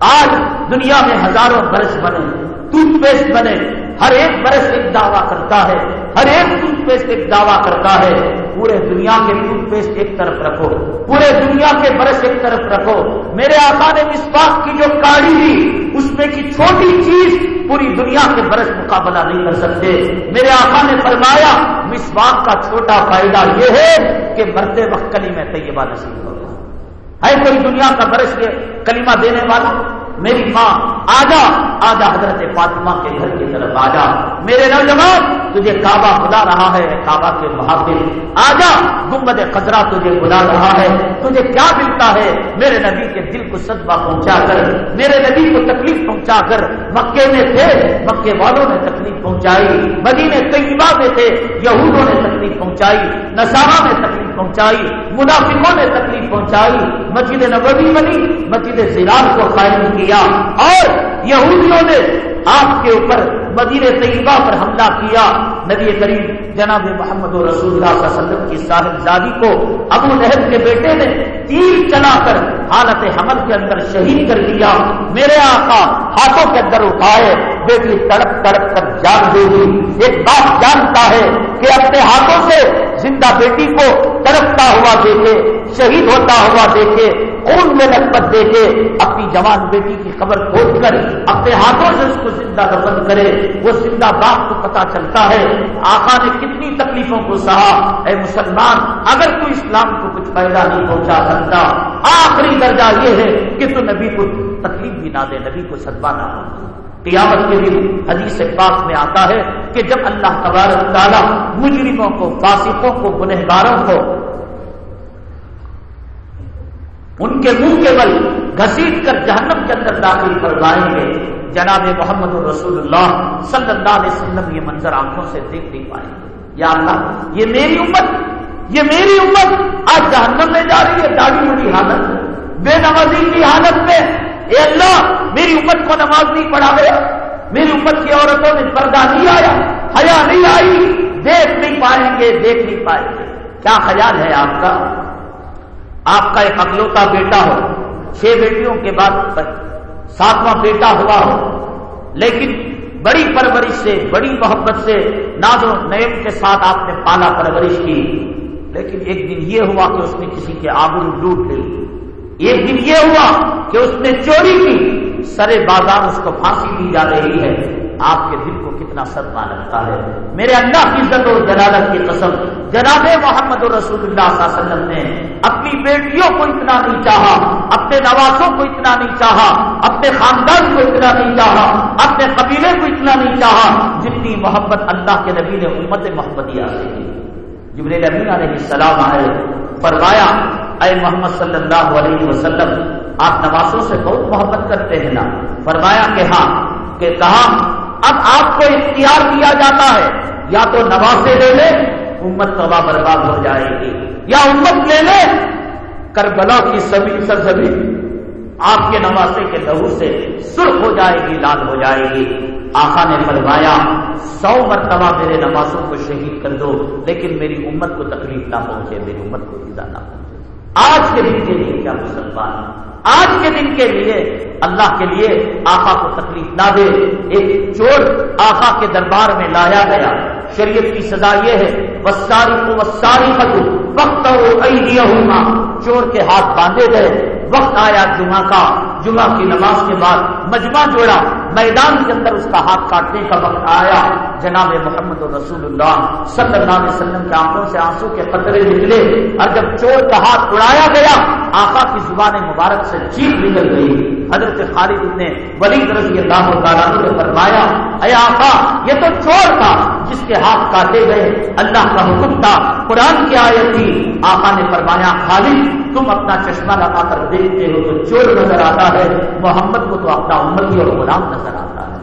آج دنیا میں ہزاروں برس بنے ٹوتھ پیسٹ بنے۔ ہر ایک برس ایک دعویٰ کرتا ہے، ہر ایک ٹوتھ پیسٹ ایک دعویٰ کرتا ہے۔ پورے دنیا کے ٹوتھ پیسٹ ایک طرف رکھو، پورے دنیا کے برس ایک طرف رکھو۔ میرے آقا نے مسواک کی جو کاڑی دی اس میں کی چھوٹی چیز پوری دنیا کے برس مقابلہ نہیں کر سکتے۔ میرے آقا نے فرمایا، مسواک کا چھوٹا فائدہ یہ ہے کہ مرتے وقت کلی میں طیبہ نصیب ہوگا ہے کوئی دنیا کا برس کے کلمہ دینے والا؟ میری ماں آجا آجا حضرت فاطمہ کے گھر کی طرف آجا۔ میرے نوجوان، تجھے کعبہ بلا رہا ہے کعبہ کے محافظ۔ آجا گمبد خزرا تجھے بلا رہا ہے۔ تجھے کیا ملتا ہے؟ میرے نبی کے دل کو صدبہ پہنچا کر، میرے نبی کو تکلیف پہنچا کر۔ مکے میں تھے، مکے والوں نے تکلیف پہنچائی۔ مدینے طیبہ میں تھے، یہودوں نے تکلیف پہنچائی۔ نسارا نے تکلیف پہنچائی۔ منافقوں نے تکلیف پہنچائی۔ مسجد نبوی بنی، مسجد زیران کو قائم کیا۔ اور یہودیوں نے آپ کے اوپر مدیر طیبہ پر حملہ کیا۔ نبی کریم جناب محمد رسول اللہ صلی اللہ علیہ وسلم کی صاحب زادی کو ابو لہب کے بیٹے نے تیر چلا کر حالت حمل کے اندر شہید کر دیا میرے آقا، ہاتھوں کے اندر اٹھائے۔ بیٹی تڑپ تڑپ کر جان دے گی ایک بات جانتا ہے کہ اپنے ہاتھوں سے زندہ بیٹی کو ترقتا ہوا دیکھے، شہید ہوتا ہوا دیکھے، خون میں لگپت دیکھے، اپنی جوان بیٹی کی قبر کھود کر، اپنے ہاتھوں سے اس کو زندہ دفن کرے، وہ زندہ باپ کو پتا چلتا ہے، آقا نے کتنی تکلیفوں کو سہا۔ اے مسلمان، اگر تو اسلام کو کچھ پیدا نہیں پہنچا سکتا، آخری درجہ یہ ہے کہ تو نبی کو تکلیف بھی نہ دے، نبی کو صدبہ نہ ہو۔ قیامت کے دن حدیث پاک میں آتا ہے کہ جب اللہ تبارک تعالیٰ مجرموں کو، فاسقوں کو، گنہگاروں کو ان کے منہ کے بل گھسیٹ کر جہنم کے اندر داخل کروائیں گے، جناب محمد الرسول اللہ صلی اللہ علیہ وسلم یہ منظر آنکھوں سے دیکھ نہیں پائیں گے۔ یا اللہ، یہ میری امت، یہ میری امت آج جہنم میں جا رہی ہے، داڑھی بڑی حالت بے نمازی کی حالت میں اے اللہ، میری امت کو نماز نہیں پڑھا گیا میری امت کی عورتوں میں پردہ نہیں آیا، حیا نہیں آئی، دیکھ نہیں پائیں گے، دیکھ نہیں پائیں گے۔ کیا خیال ہے آپ کا؟ آپ کا ایک اکلوتا بیٹا ہو، چھ بیٹیوں کے بعد ساتواں بیٹا ہوا ہو، لیکن بڑی پرورش سے، بڑی محبت سے، ناز و نیم کے ساتھ آپ نے پالا پرورش کی۔ لیکن ایک دن یہ ہوا کہ اس نے کسی کے آبرو لوٹ لی۔ ایک دن یہ ہوا کہ اس نے چوری کی۔ سرے بازار اس کو پھانسی دی جا رہی ہے۔ آپ کے دل کو کتنا صدمہ لگتا ہے۔ میرے اللہ کی عزت و جلالت کی قسم، جناب محمد رسول اللہ صلی اللہ علیہ وسلم نے اپنی بیٹیوں کو اتنا نہیں چاہا، اپنے نوازوں کو اتنا نہیں چاہا، اپنے خاندان کو اتنا نہیں چاہا، اپنے قبیلے کو اتنا نہیں چاہا جتنی محبت اللہ کے نبی نے امت محمدیہ سے کی۔ جبریل امین علیہ السلام آئے، فرمایا اے محمد صلی اللہ علیہ وسلم، آپ نوازوں سے بہت محبت کرتے ہیں نا۔ فرمایا کہ ہاں کہ کہا، اب آپ کو اختیار دیا جاتا ہے، یا تو نوازے لے لے، امت تباہ برباد ہو جائے گی، یا امت لے لے، کربلا کی سبھی سرزمین آپ کے نوازے کے لہو سے سرخ ہو جائے گی، لال ہو جائے گی۔ آقا نے فرمایا، سو مرتبہ میرے نمازوں کو شہید کر دو، لیکن میری امت کو تکلیف نہ پہنچے، میری امت کو نہ پہنچے۔ آج کے دن کے لیے کیا مسلمان آج کے دن کے لیے اللہ کے لیے آقا کو تکلیف نہ دے۔ ایک چور آقا کے دربار میں لایا گیا۔ شریعت کی سزا یہ ہے وساری کو وساری کو وقت چور کے ہاتھ باندھے گئے۔ وقت آیا جمعہ کا۔ جمعہ کی نماز کے بعد مجمع جوڑا، میدان کے اندر اس کا ہاتھ کاٹنے کا وقت آیا۔ جناب محمد رسول اللہ صلی اللہ علیہ وسلم کے آنکھوں سے آنسو کے قطرے نکلے اور جب چور کا ہاتھ اڑایا گیا، آقا کی زبان مبارک سے چیخ نکل گئی۔ حضرت خالد نے ولید رضی اللہ تعالیٰ نے فرمایا، اے آقا، یہ تو چور تھا جس کے ہاتھ کاٹے گئے۔ اللہ کا حکم تھا، قرآن کی آیت تھی۔ آقا نے فرمایا، خالد، تم اپنا چشمہ لگا کر دیکھتے ہو تو چور نظر آتا ہے محمد کو تو اپنا امتی اور غلام نظر آتا ہے۔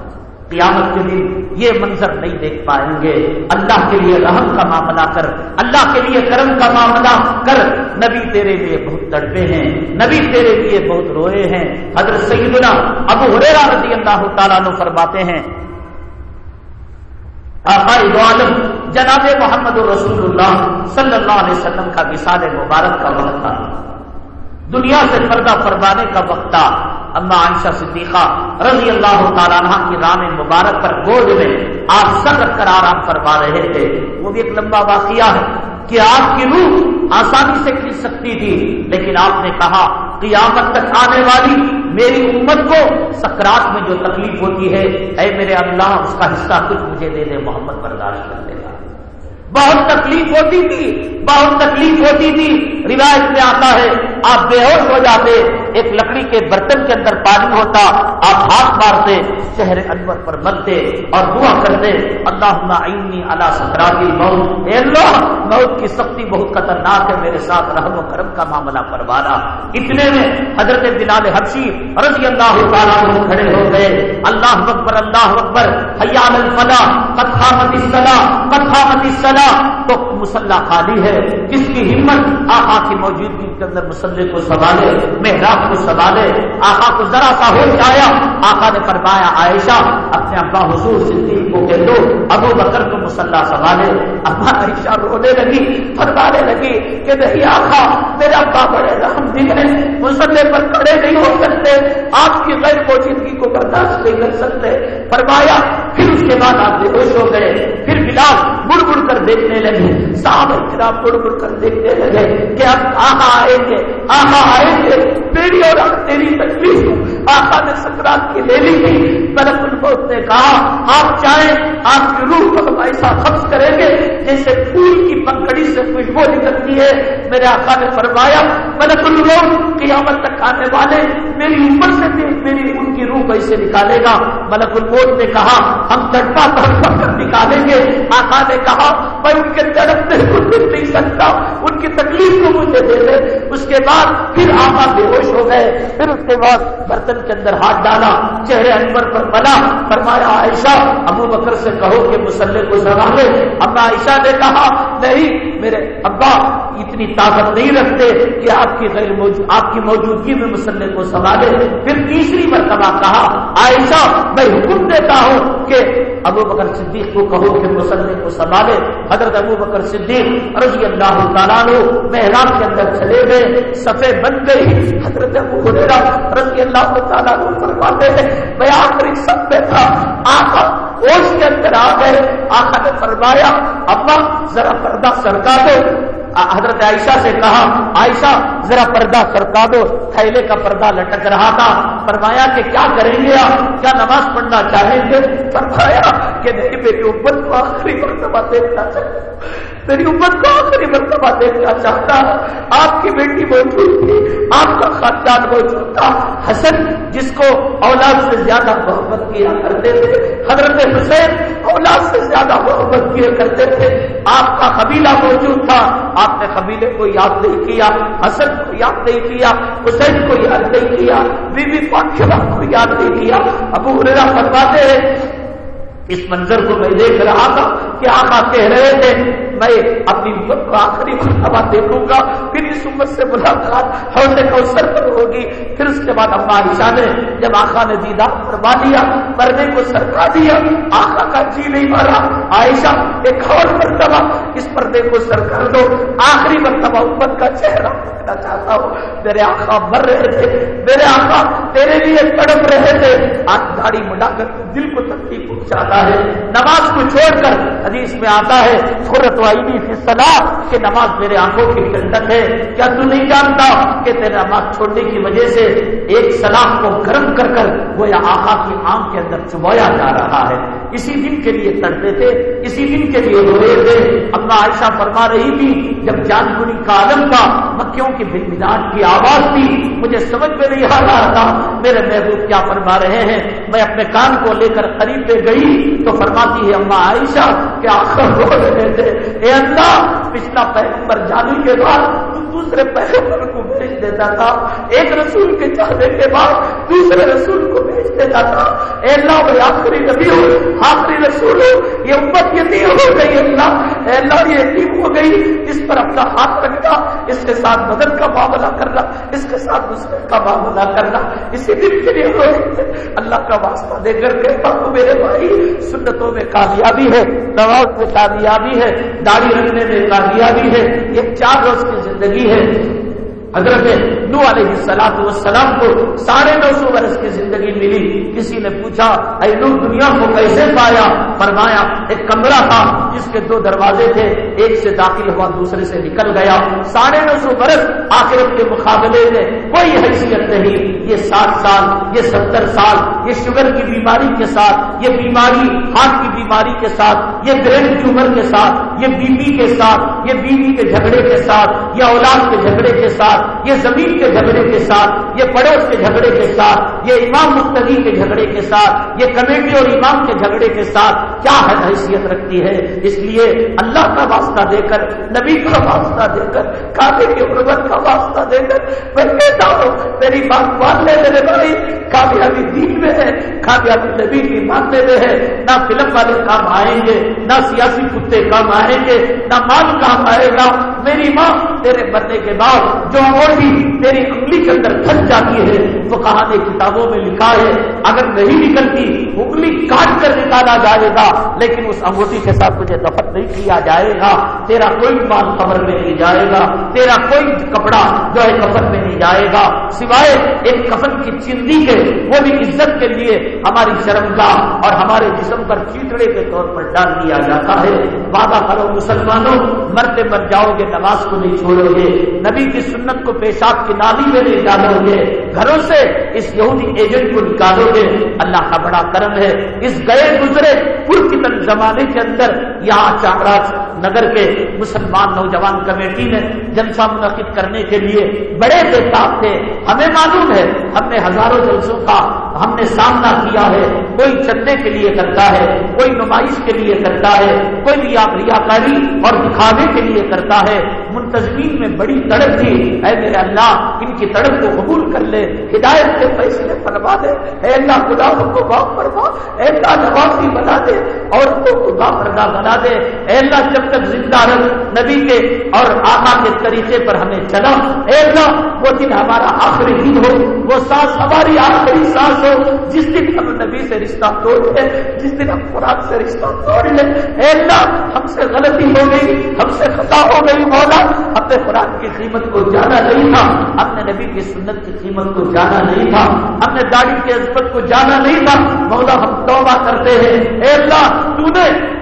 قیامت کے دن یہ منظر نہیں دیکھ پائیں گے۔ اللہ کے لیے رحم کا معاملہ کر۔ اللہ کے لیے کرم کا معاملہ کر۔ نبی تیرے لیے بہت تڑپے ہیں۔ نبی تیرے لیے بہت روئے ہیں۔ حضرت سیدنا ابو حریرا رضی اللہ تعالیٰ نے فرماتے ہیں عالم، جناب محمد رسول اللہ صلی اللہ علیہ وسلم کا مثال مبارک کا وقت تھا۔ دنیا سے پردہ فرمانے کا وقت تھا۔ اما عائشہ صدیقہ رضی اللہ تعالیٰ عنہ کی رام مبارک پر گود میں آپ سر رکھ کر آرام فرما رہے تھے۔ وہ بھی ایک لمبا واقعہ ہے کہ آپ کی روح آسانی سے کھل سکتی تھی، لیکن آپ نے کہا، قیامت تک آنے والی میری امت کو سکرات میں جو تکلیف ہوتی ہے، اے میرے اللہ، اس کا حصہ کچھ مجھے دے دے، محمد برداشت کر دے۔ گا بہت تکلیف ہوتی تھی، بہت تکلیف ہوتی تھی۔ روایت میں آتا ہے، آپ بے ہوش ہو جاتے، ایک لکڑی کے برتن کے اندر پانی ہوتا، آپ ہاتھ مارتے شہر انور پر ملتے اور دعا کرتے اللہ عینی اللہ ستراتی موت۔ اے اللہ، موت کی سختی بہت خطرناک ہے، میرے ساتھ رحم و کرم کا معاملہ پروانا اتنے میں حضرت بلال حبشی رضی اللہ تعالیٰ کھڑے ہو گئے۔ اللہ اکبر اللہ اکبر حیال الفلاح قطامت الصلاح قطامت الصلاح۔ تو مسلح خالی ہے۔ کس کی ہمت آقا کی موجودگی کے اندر مسلح کو سنبھالے، محراب کو سنبھالے۔ آقا کو ذرا سا ہوش آیا۔ آقا نے فرمایا، عائشہ، اپنے ابا حضور صدیق کو کہہ دو، ابو بکر کو مسلح سنبھالے۔ ابا عائشہ رونے لگی، فرمانے لگی کہ نہیں آقا میرا ابا بڑے رحم دل ہے مسلح پر کھڑے نہیں ہو سکتے، آپ کی غیر موجودگی کو برداشت نہیں کر سکتے۔ فرمایا، پھر اس کے بعد آپ بے ہوش ہو گئے۔ پھر بلال بڑ بڑ کر دیکھنے لگے۔ صاحب اتنا مڑ مڑ کر دیکھنے لگے کہ اب آہا آئیں گے آہا آئیں گے۔ میری اور تیری تکلیف آقا نے سکرات کی لے لی تھی۔ ملک الموت نے کہا، آپ چاہیں آپ کی روح کو ہم ایسا خبر کریں گے۔ جیسے پھول کی پکڑی سے خوشبو نکلتی ہے، میرے آقا نے فرمایا ملک الموت قیامت تک آنے والے میری عمر سے میری ان کی روح کیسے نکالے گا؟ ملک الموت نے کہا، ہم تڑپا تڑپا کر نکالیں گے۔ آقا نے نے کہا، میں ان کے تڑپنے کو دیکھ نہیں سکتا، ان کی تکلیف کو مجھے دے دے. اس کے بعد پھر آقا بے ہوش ہو گئے۔ پھر اس کے بعد برتن کے اندر ہاتھ ڈالا، چہرے انور پر بنا فرمایا، عائشہ، ابو بکر سے کہو کہ مسلح کو سنبھالے اب عائشہ نے کہا، نہیں، میرے ابا اتنی طاقت نہیں رکھتے کہ آپ کی غیر موجود، آپ کی موجودگی میں مسلح کو سنبھالے۔ پھر تیسری مرتبہ کہا، عائشہ، میں حکم دیتا ہوں کہ ابو بکر صدیق کو کہو کہ مسلح کو سنبھالے۔ حضرت ابو بکر صدیق رضی اللہ تعالیٰ محرام کے اندر چلے گئے سفید بن گئی حضرت ابو رضی اللہ تعالیٰ فرماتے ہیں، میں آخری سب میں تھا۔ آقا ہوش کے اندر آ گئے۔ آقا نے فرمایا، ابا، ذرا پردہ سرکا دو۔ حضرت عائشہ سے کہا، عائشہ، ذرا پردہ سرکا دو، تھیلے کا پردہ لٹک رہا تھا۔ فرمایا کہ کیا کریں گے آپ؟ کیا نماز پڑھنا چاہیں گے؟ فرمایا کہ نہیں میری امت کو آخری مرتبہ دیکھنا چاہیے میری امت کو آخری مرتبہ دیکھنا چاہتا، آپ کی بیٹی موجود تھی، آپ کا خاندان موجود تھا۔ حسن جس کو اولاد سے زیادہ محبت کیا کرتے تھے، حضرت حسین اولاد سے زیادہ محبت کیا کرتے تھے۔ آپ کا قبیلہ موجود تھا، آپ نے قبیلے کو یاد نہیں کیا، حسن کو یاد نہیں کیا، حسین کو یاد نہیں کیا، بیوی پاکشبہ کو یاد نہیں کیا۔ ابو ہریرا فرماتے ہیں اس منظر کو میں دیکھ رہا تھا کہ آقا کہہ رہے تھے، میں اپنی امت کو آخری مرتبہ دیکھوں گا، پھر اس امت سے ملاقات حوض کوثر پر ہوگی. پھر اس کے بعد اما عائشہ نے جب آقا نے دیدار فرما لیا مرنے کو سرکا دیا، آقا کا جی نہیں مارا، عائشہ ایک اور مرتبہ اس پردے کو سر کر دو، آخری مرتبہ امت کا چہرہ دیکھنا چاہتا ہوں۔ میرے آقا مر رہے تھے، میرے آقا تیرے لیے تڑپ رہے تھے۔ آج گاڑی مڈا کر دل کو تکلیف پہنچاتا ہے۔ نماز کو چھوڑ کر حدیث میں آتا ہے خورت کہ نماز میرے آنکھوں کی ٹھنڈک ہے۔ کیا تو نہیں جانتا کہ تیرے نماز چھوڑنے کی وجہ سے ایک سلام کو گرم کر کر وہ آقا کی آنکھ کے اندر چبویا جا رہا ہے۔ اسی دن کے لیے تڑتے تھے، اسی دن کے لیے روئے تھے۔ اپنا عائشہ فرما رہی تھی، جب جان گنی کا عالم تھا مکھیوں کی مزاج کی آواز تھی، مجھے سمجھ میں نہیں آ رہا تھا۔ میرے محبوب کیا فرما رہے ہیں؟ میں اپنے کان کو لے کر قریب پہ گئی تو فرماتی ہے اما عائشہ کہ آخر رو رہے تھے؟ اے اللہ، پچھلا پیغمبر جانے کے بعد دوسرے پیغمبر کو بھیج دیتا تھا۔ ایک رسول کے جانے کے بعد دوسرے رسول کو بھیج دیتا تھا اے اللہ میں آخری نبی ہوں آخری رسول ہوں یہ امت یتیم ہو گئی اللہ۔ اے اللہ، یہ یتیم ہو گئی۔ اس پر اپنا ہاتھ رکھنا، اس کے ساتھ بدن کا معاملہ کرنا، اس کے ساتھ دوسرے کا معاملہ کرنا۔ اسی دن کے لیے ہوئے اللہ کا واسطہ دے کر کہتا ہوں میرے بھائی، سنتوں میں کامیابی ہے نواز میں کامیابی ہے، داڑھی رکھنے میں کامیابی ہے۔ یہ چار روز کی زندگی ہے۔ حضرت نو علیہ السلام والسلام کو ساڑھے نو سو برس کی زندگی ملی۔ کسی نے پوچھا، اے نو دنیا کو کیسے پایا؟ فرمایا، ایک کمرہ تھا، جس کے دو دروازے تھے، ایک سے داخل ہوا، دوسرے سے نکل گیا۔ ساڑھے نو سو برس آخرت کے مقابلے میں کوئی حیثیت نہیں۔ یہ ساٹھ سال، یہ ستر سال، یہ شوگر کی بیماری کے ساتھ، یہ بیماری ہارٹ کی بیماری کے ساتھ، یہ برین ٹیومر کے ساتھ، یہ بی کے ساتھ، یہ بیوی کے جھگڑے کے ساتھ، یہ اولاد کے جھگڑے کے ساتھ ساتھ یہ زمین کے جھگڑے کے ساتھ، یہ پڑوس کے جھگڑے کے ساتھ، یہ امام مستقی کے جھگڑے کے ساتھ، یہ کمیٹی اور امام کے جھگڑے کے ساتھ کیا حیثیت رکھتی ہے؟ اس لیے اللہ کا واسطہ دے کر، نبی کا واسطہ دے کر کافی کی غربت کا واسطہ دے کر میں کہتا ہوں میری بات مان لے، میرے بھائی کامیابی دین میں ہے کامیابی نبی کی ماننے میں ہے، نہ فلم والے کام آئیں گے، نہ سیاسی کتے کام آئیں گے، نہ مال کام آئے گا، میری ماں تیرے مرنے کے بعد جو تیری انگلی کے اندر پھنس جاتی ہے وہ کہانی کتابوں میں لکھا ہے، اگر نہیں نکلتی، انگلی کاٹ کر نکالا جائے گا، لیکن اس انگوٹھی کے ساتھ تجھے دفن نہیں کیا جائے گا، تیرا کوئی مال قبر میں نہیں جائے گا، تیرا کوئی کپڑا جو ہے کفن میں نہیں جائے گا، سوائے ایک کفن کی چندی کے، وہ بھی عزت کے لیے ہماری شرمگاہ اور ہمارے جسم پر چیتڑے کے طور پر ڈال دیا جاتا ہے۔ وعدہ کرو مسلمانوں، مرتے مر جاؤ گے، نماز کو نہیں چھوڑو گے۔ نبی کی سنت کو پیشاب کی نالی میں نہیں ڈالو گے۔ گھروں سے اس یہودی ایجنٹ کو نکالو گے۔ اللہ کا بڑا کرم ہے۔ اس گئے گزرے پور زمانے کے اندر یہاں چامراج نگر کے مسلمان نوجوان کمیٹی نے جلسہ منعقد کرنے کے لیے بڑے بےتاب تھے۔ ہمیں معلوم ہے، ہم نے ہزاروں جلسوں کا ہم نے سامنا کیا ہے۔ کوئی چندے کے لیے کرتا ہے، کوئی نمائش کے لیے کرتا ہے، کوئی ریاکاری اور دکھاوے کے لیے کرتا ہے۔ منتظمین میں بڑی تڑپ تھی۔ اے میرے اللہ، ان کی تڑپ کو قبول کر لے، ہدایت کے فیصلے فرما دے۔ اے اللہ گلابوں کو باپ فرما۔ اے اللہ نوازی بنا دے۔ عورتوں کو باپ پردہ بنا دے۔ اے اللہ، جب تک زندہ رہ نبی کے اور آقا کے طریقے پر ہمیں چلا۔ اے اللہ، وہ دن ہمارا آخری دن ہو۔ وہ سانس ہماری آخری سانس ہو۔ جس دن ہم نبی سے رشتہ توڑ لیں، جس دن ہم قرآن سے رشتہ توڑ لیں۔ اے اللہ، ہم سے غلطی ہو گئی، ہم سے خطا ہو گئی، مولا۔ اپنے قرآن کی قیمت کو جانا نہیں تھا، اپنے نبی کی سنت کی قیمت کو جانا نہیں تھا، اپنے داڑی داڑھی کی عزمت کو جانا نہیں تھا۔ مولا ہم توبہ کرتے ہیں۔ اے اللہ، تو نے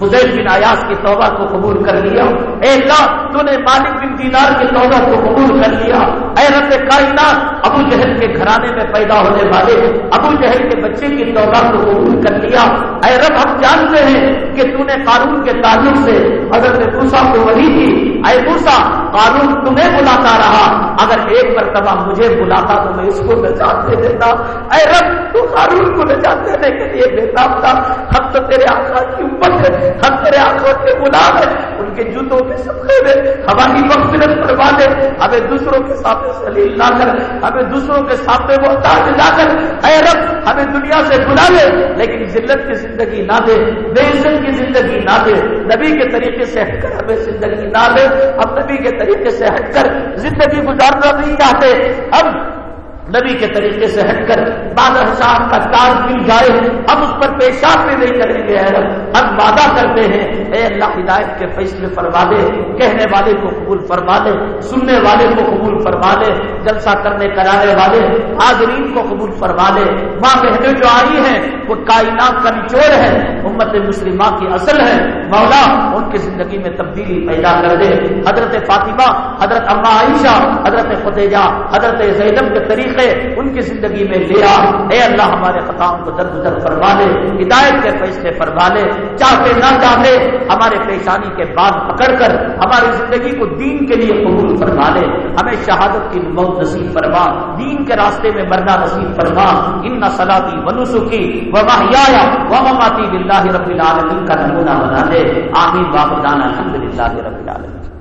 فضیل بن آیاس کی توبہ کو قبول کر لیا۔ اے اللہ، تو نے مالک بن دینار کی توبہ کو قبول کر لیا۔ اے رب کائنات، ابو جہل کے گھرانے میں پیدا ہونے والے، ابو جہل کے بچے کی توبہ کو قبول کر لیا۔ اے رب، ہم جانتے ہیں کہ تو نے قانون کے تعلق سے حضرت موسا کو وہی کی اے موسا قانون تمہیں بلاتا رہا۔ اگر ایک مرتبہ مجھے بلاتا تو میں اس کو نجات دے دیتا۔ اے رب، تو قانون کو نجات دینے کے لیے دیتا تھا ہم تو تیرے آقا کی امت ہے ہم تیرے آنکھوں کے گلاب ہیں ان کے جوتوں کے سب میں ہماری مغفرت کروا دے ہمیں دوسروں کے سامنے سلیل لا کر، ہمیں دوسروں کے سامنے محتاج لا کر۔ اے رب، ہمیں دنیا سے بلا لے، لیکن ذلت کی زندگی نہ دے، بے عزت کی زندگی نہ دے۔ نبی کے طریقے سے ہٹ کر ہمیں زندگی نہ دے، ہم نبی کے طریقے سے ہٹ کر زندگی گزارنا نہیں چاہتے۔ ہم نبی کے طریقے سے ہٹ کر بادل صاحب کا تاج مل جائے؟ ہم اس پر پیشاب بھی نہیں کریں گے ہم وعدہ کرتے ہیں، اے اللہ ہدایت کے فیصلے فرما دے، کہنے والے کو قبول فرما دے، سننے والے کو قبول فرما دے، جلسہ کرنے، کرانے والے، حاضرین کو قبول فرما دے۔ ماں بہنیں جو آئی ہیں، وہ کائنات کا نچوڑ ہے، امت مسلمہ کی اصل ہے۔ مولا، ان کی زندگی میں تبدیلی پیدا کر دے۔ حضرت فاطمہ، حضرت اما عائشہ، حضرت فتح حضرت زینب کے طریقے ان کی زندگی میں لیا۔ اے اللہ ہمارے خطاؤں کو درد در فرما لے ہدایت کے فیصلے فرما لے چاہتے نہ چاہتے ہمارے پیشانی کے بعد پکڑ کر ہماری زندگی کو دین کے لیے قبول فرما لے ہمیں شہادت کی موت نصیب فرما، دین کے راستے میں مرنا نصیب فرما۔ ان نسلاتی ونسو کی وہ ماہیا وہ مماتی بلّہ رب العالمین کا نمونہ بنا دے۔ آمین۔ واپدان الحمد للہ رب العالمین۔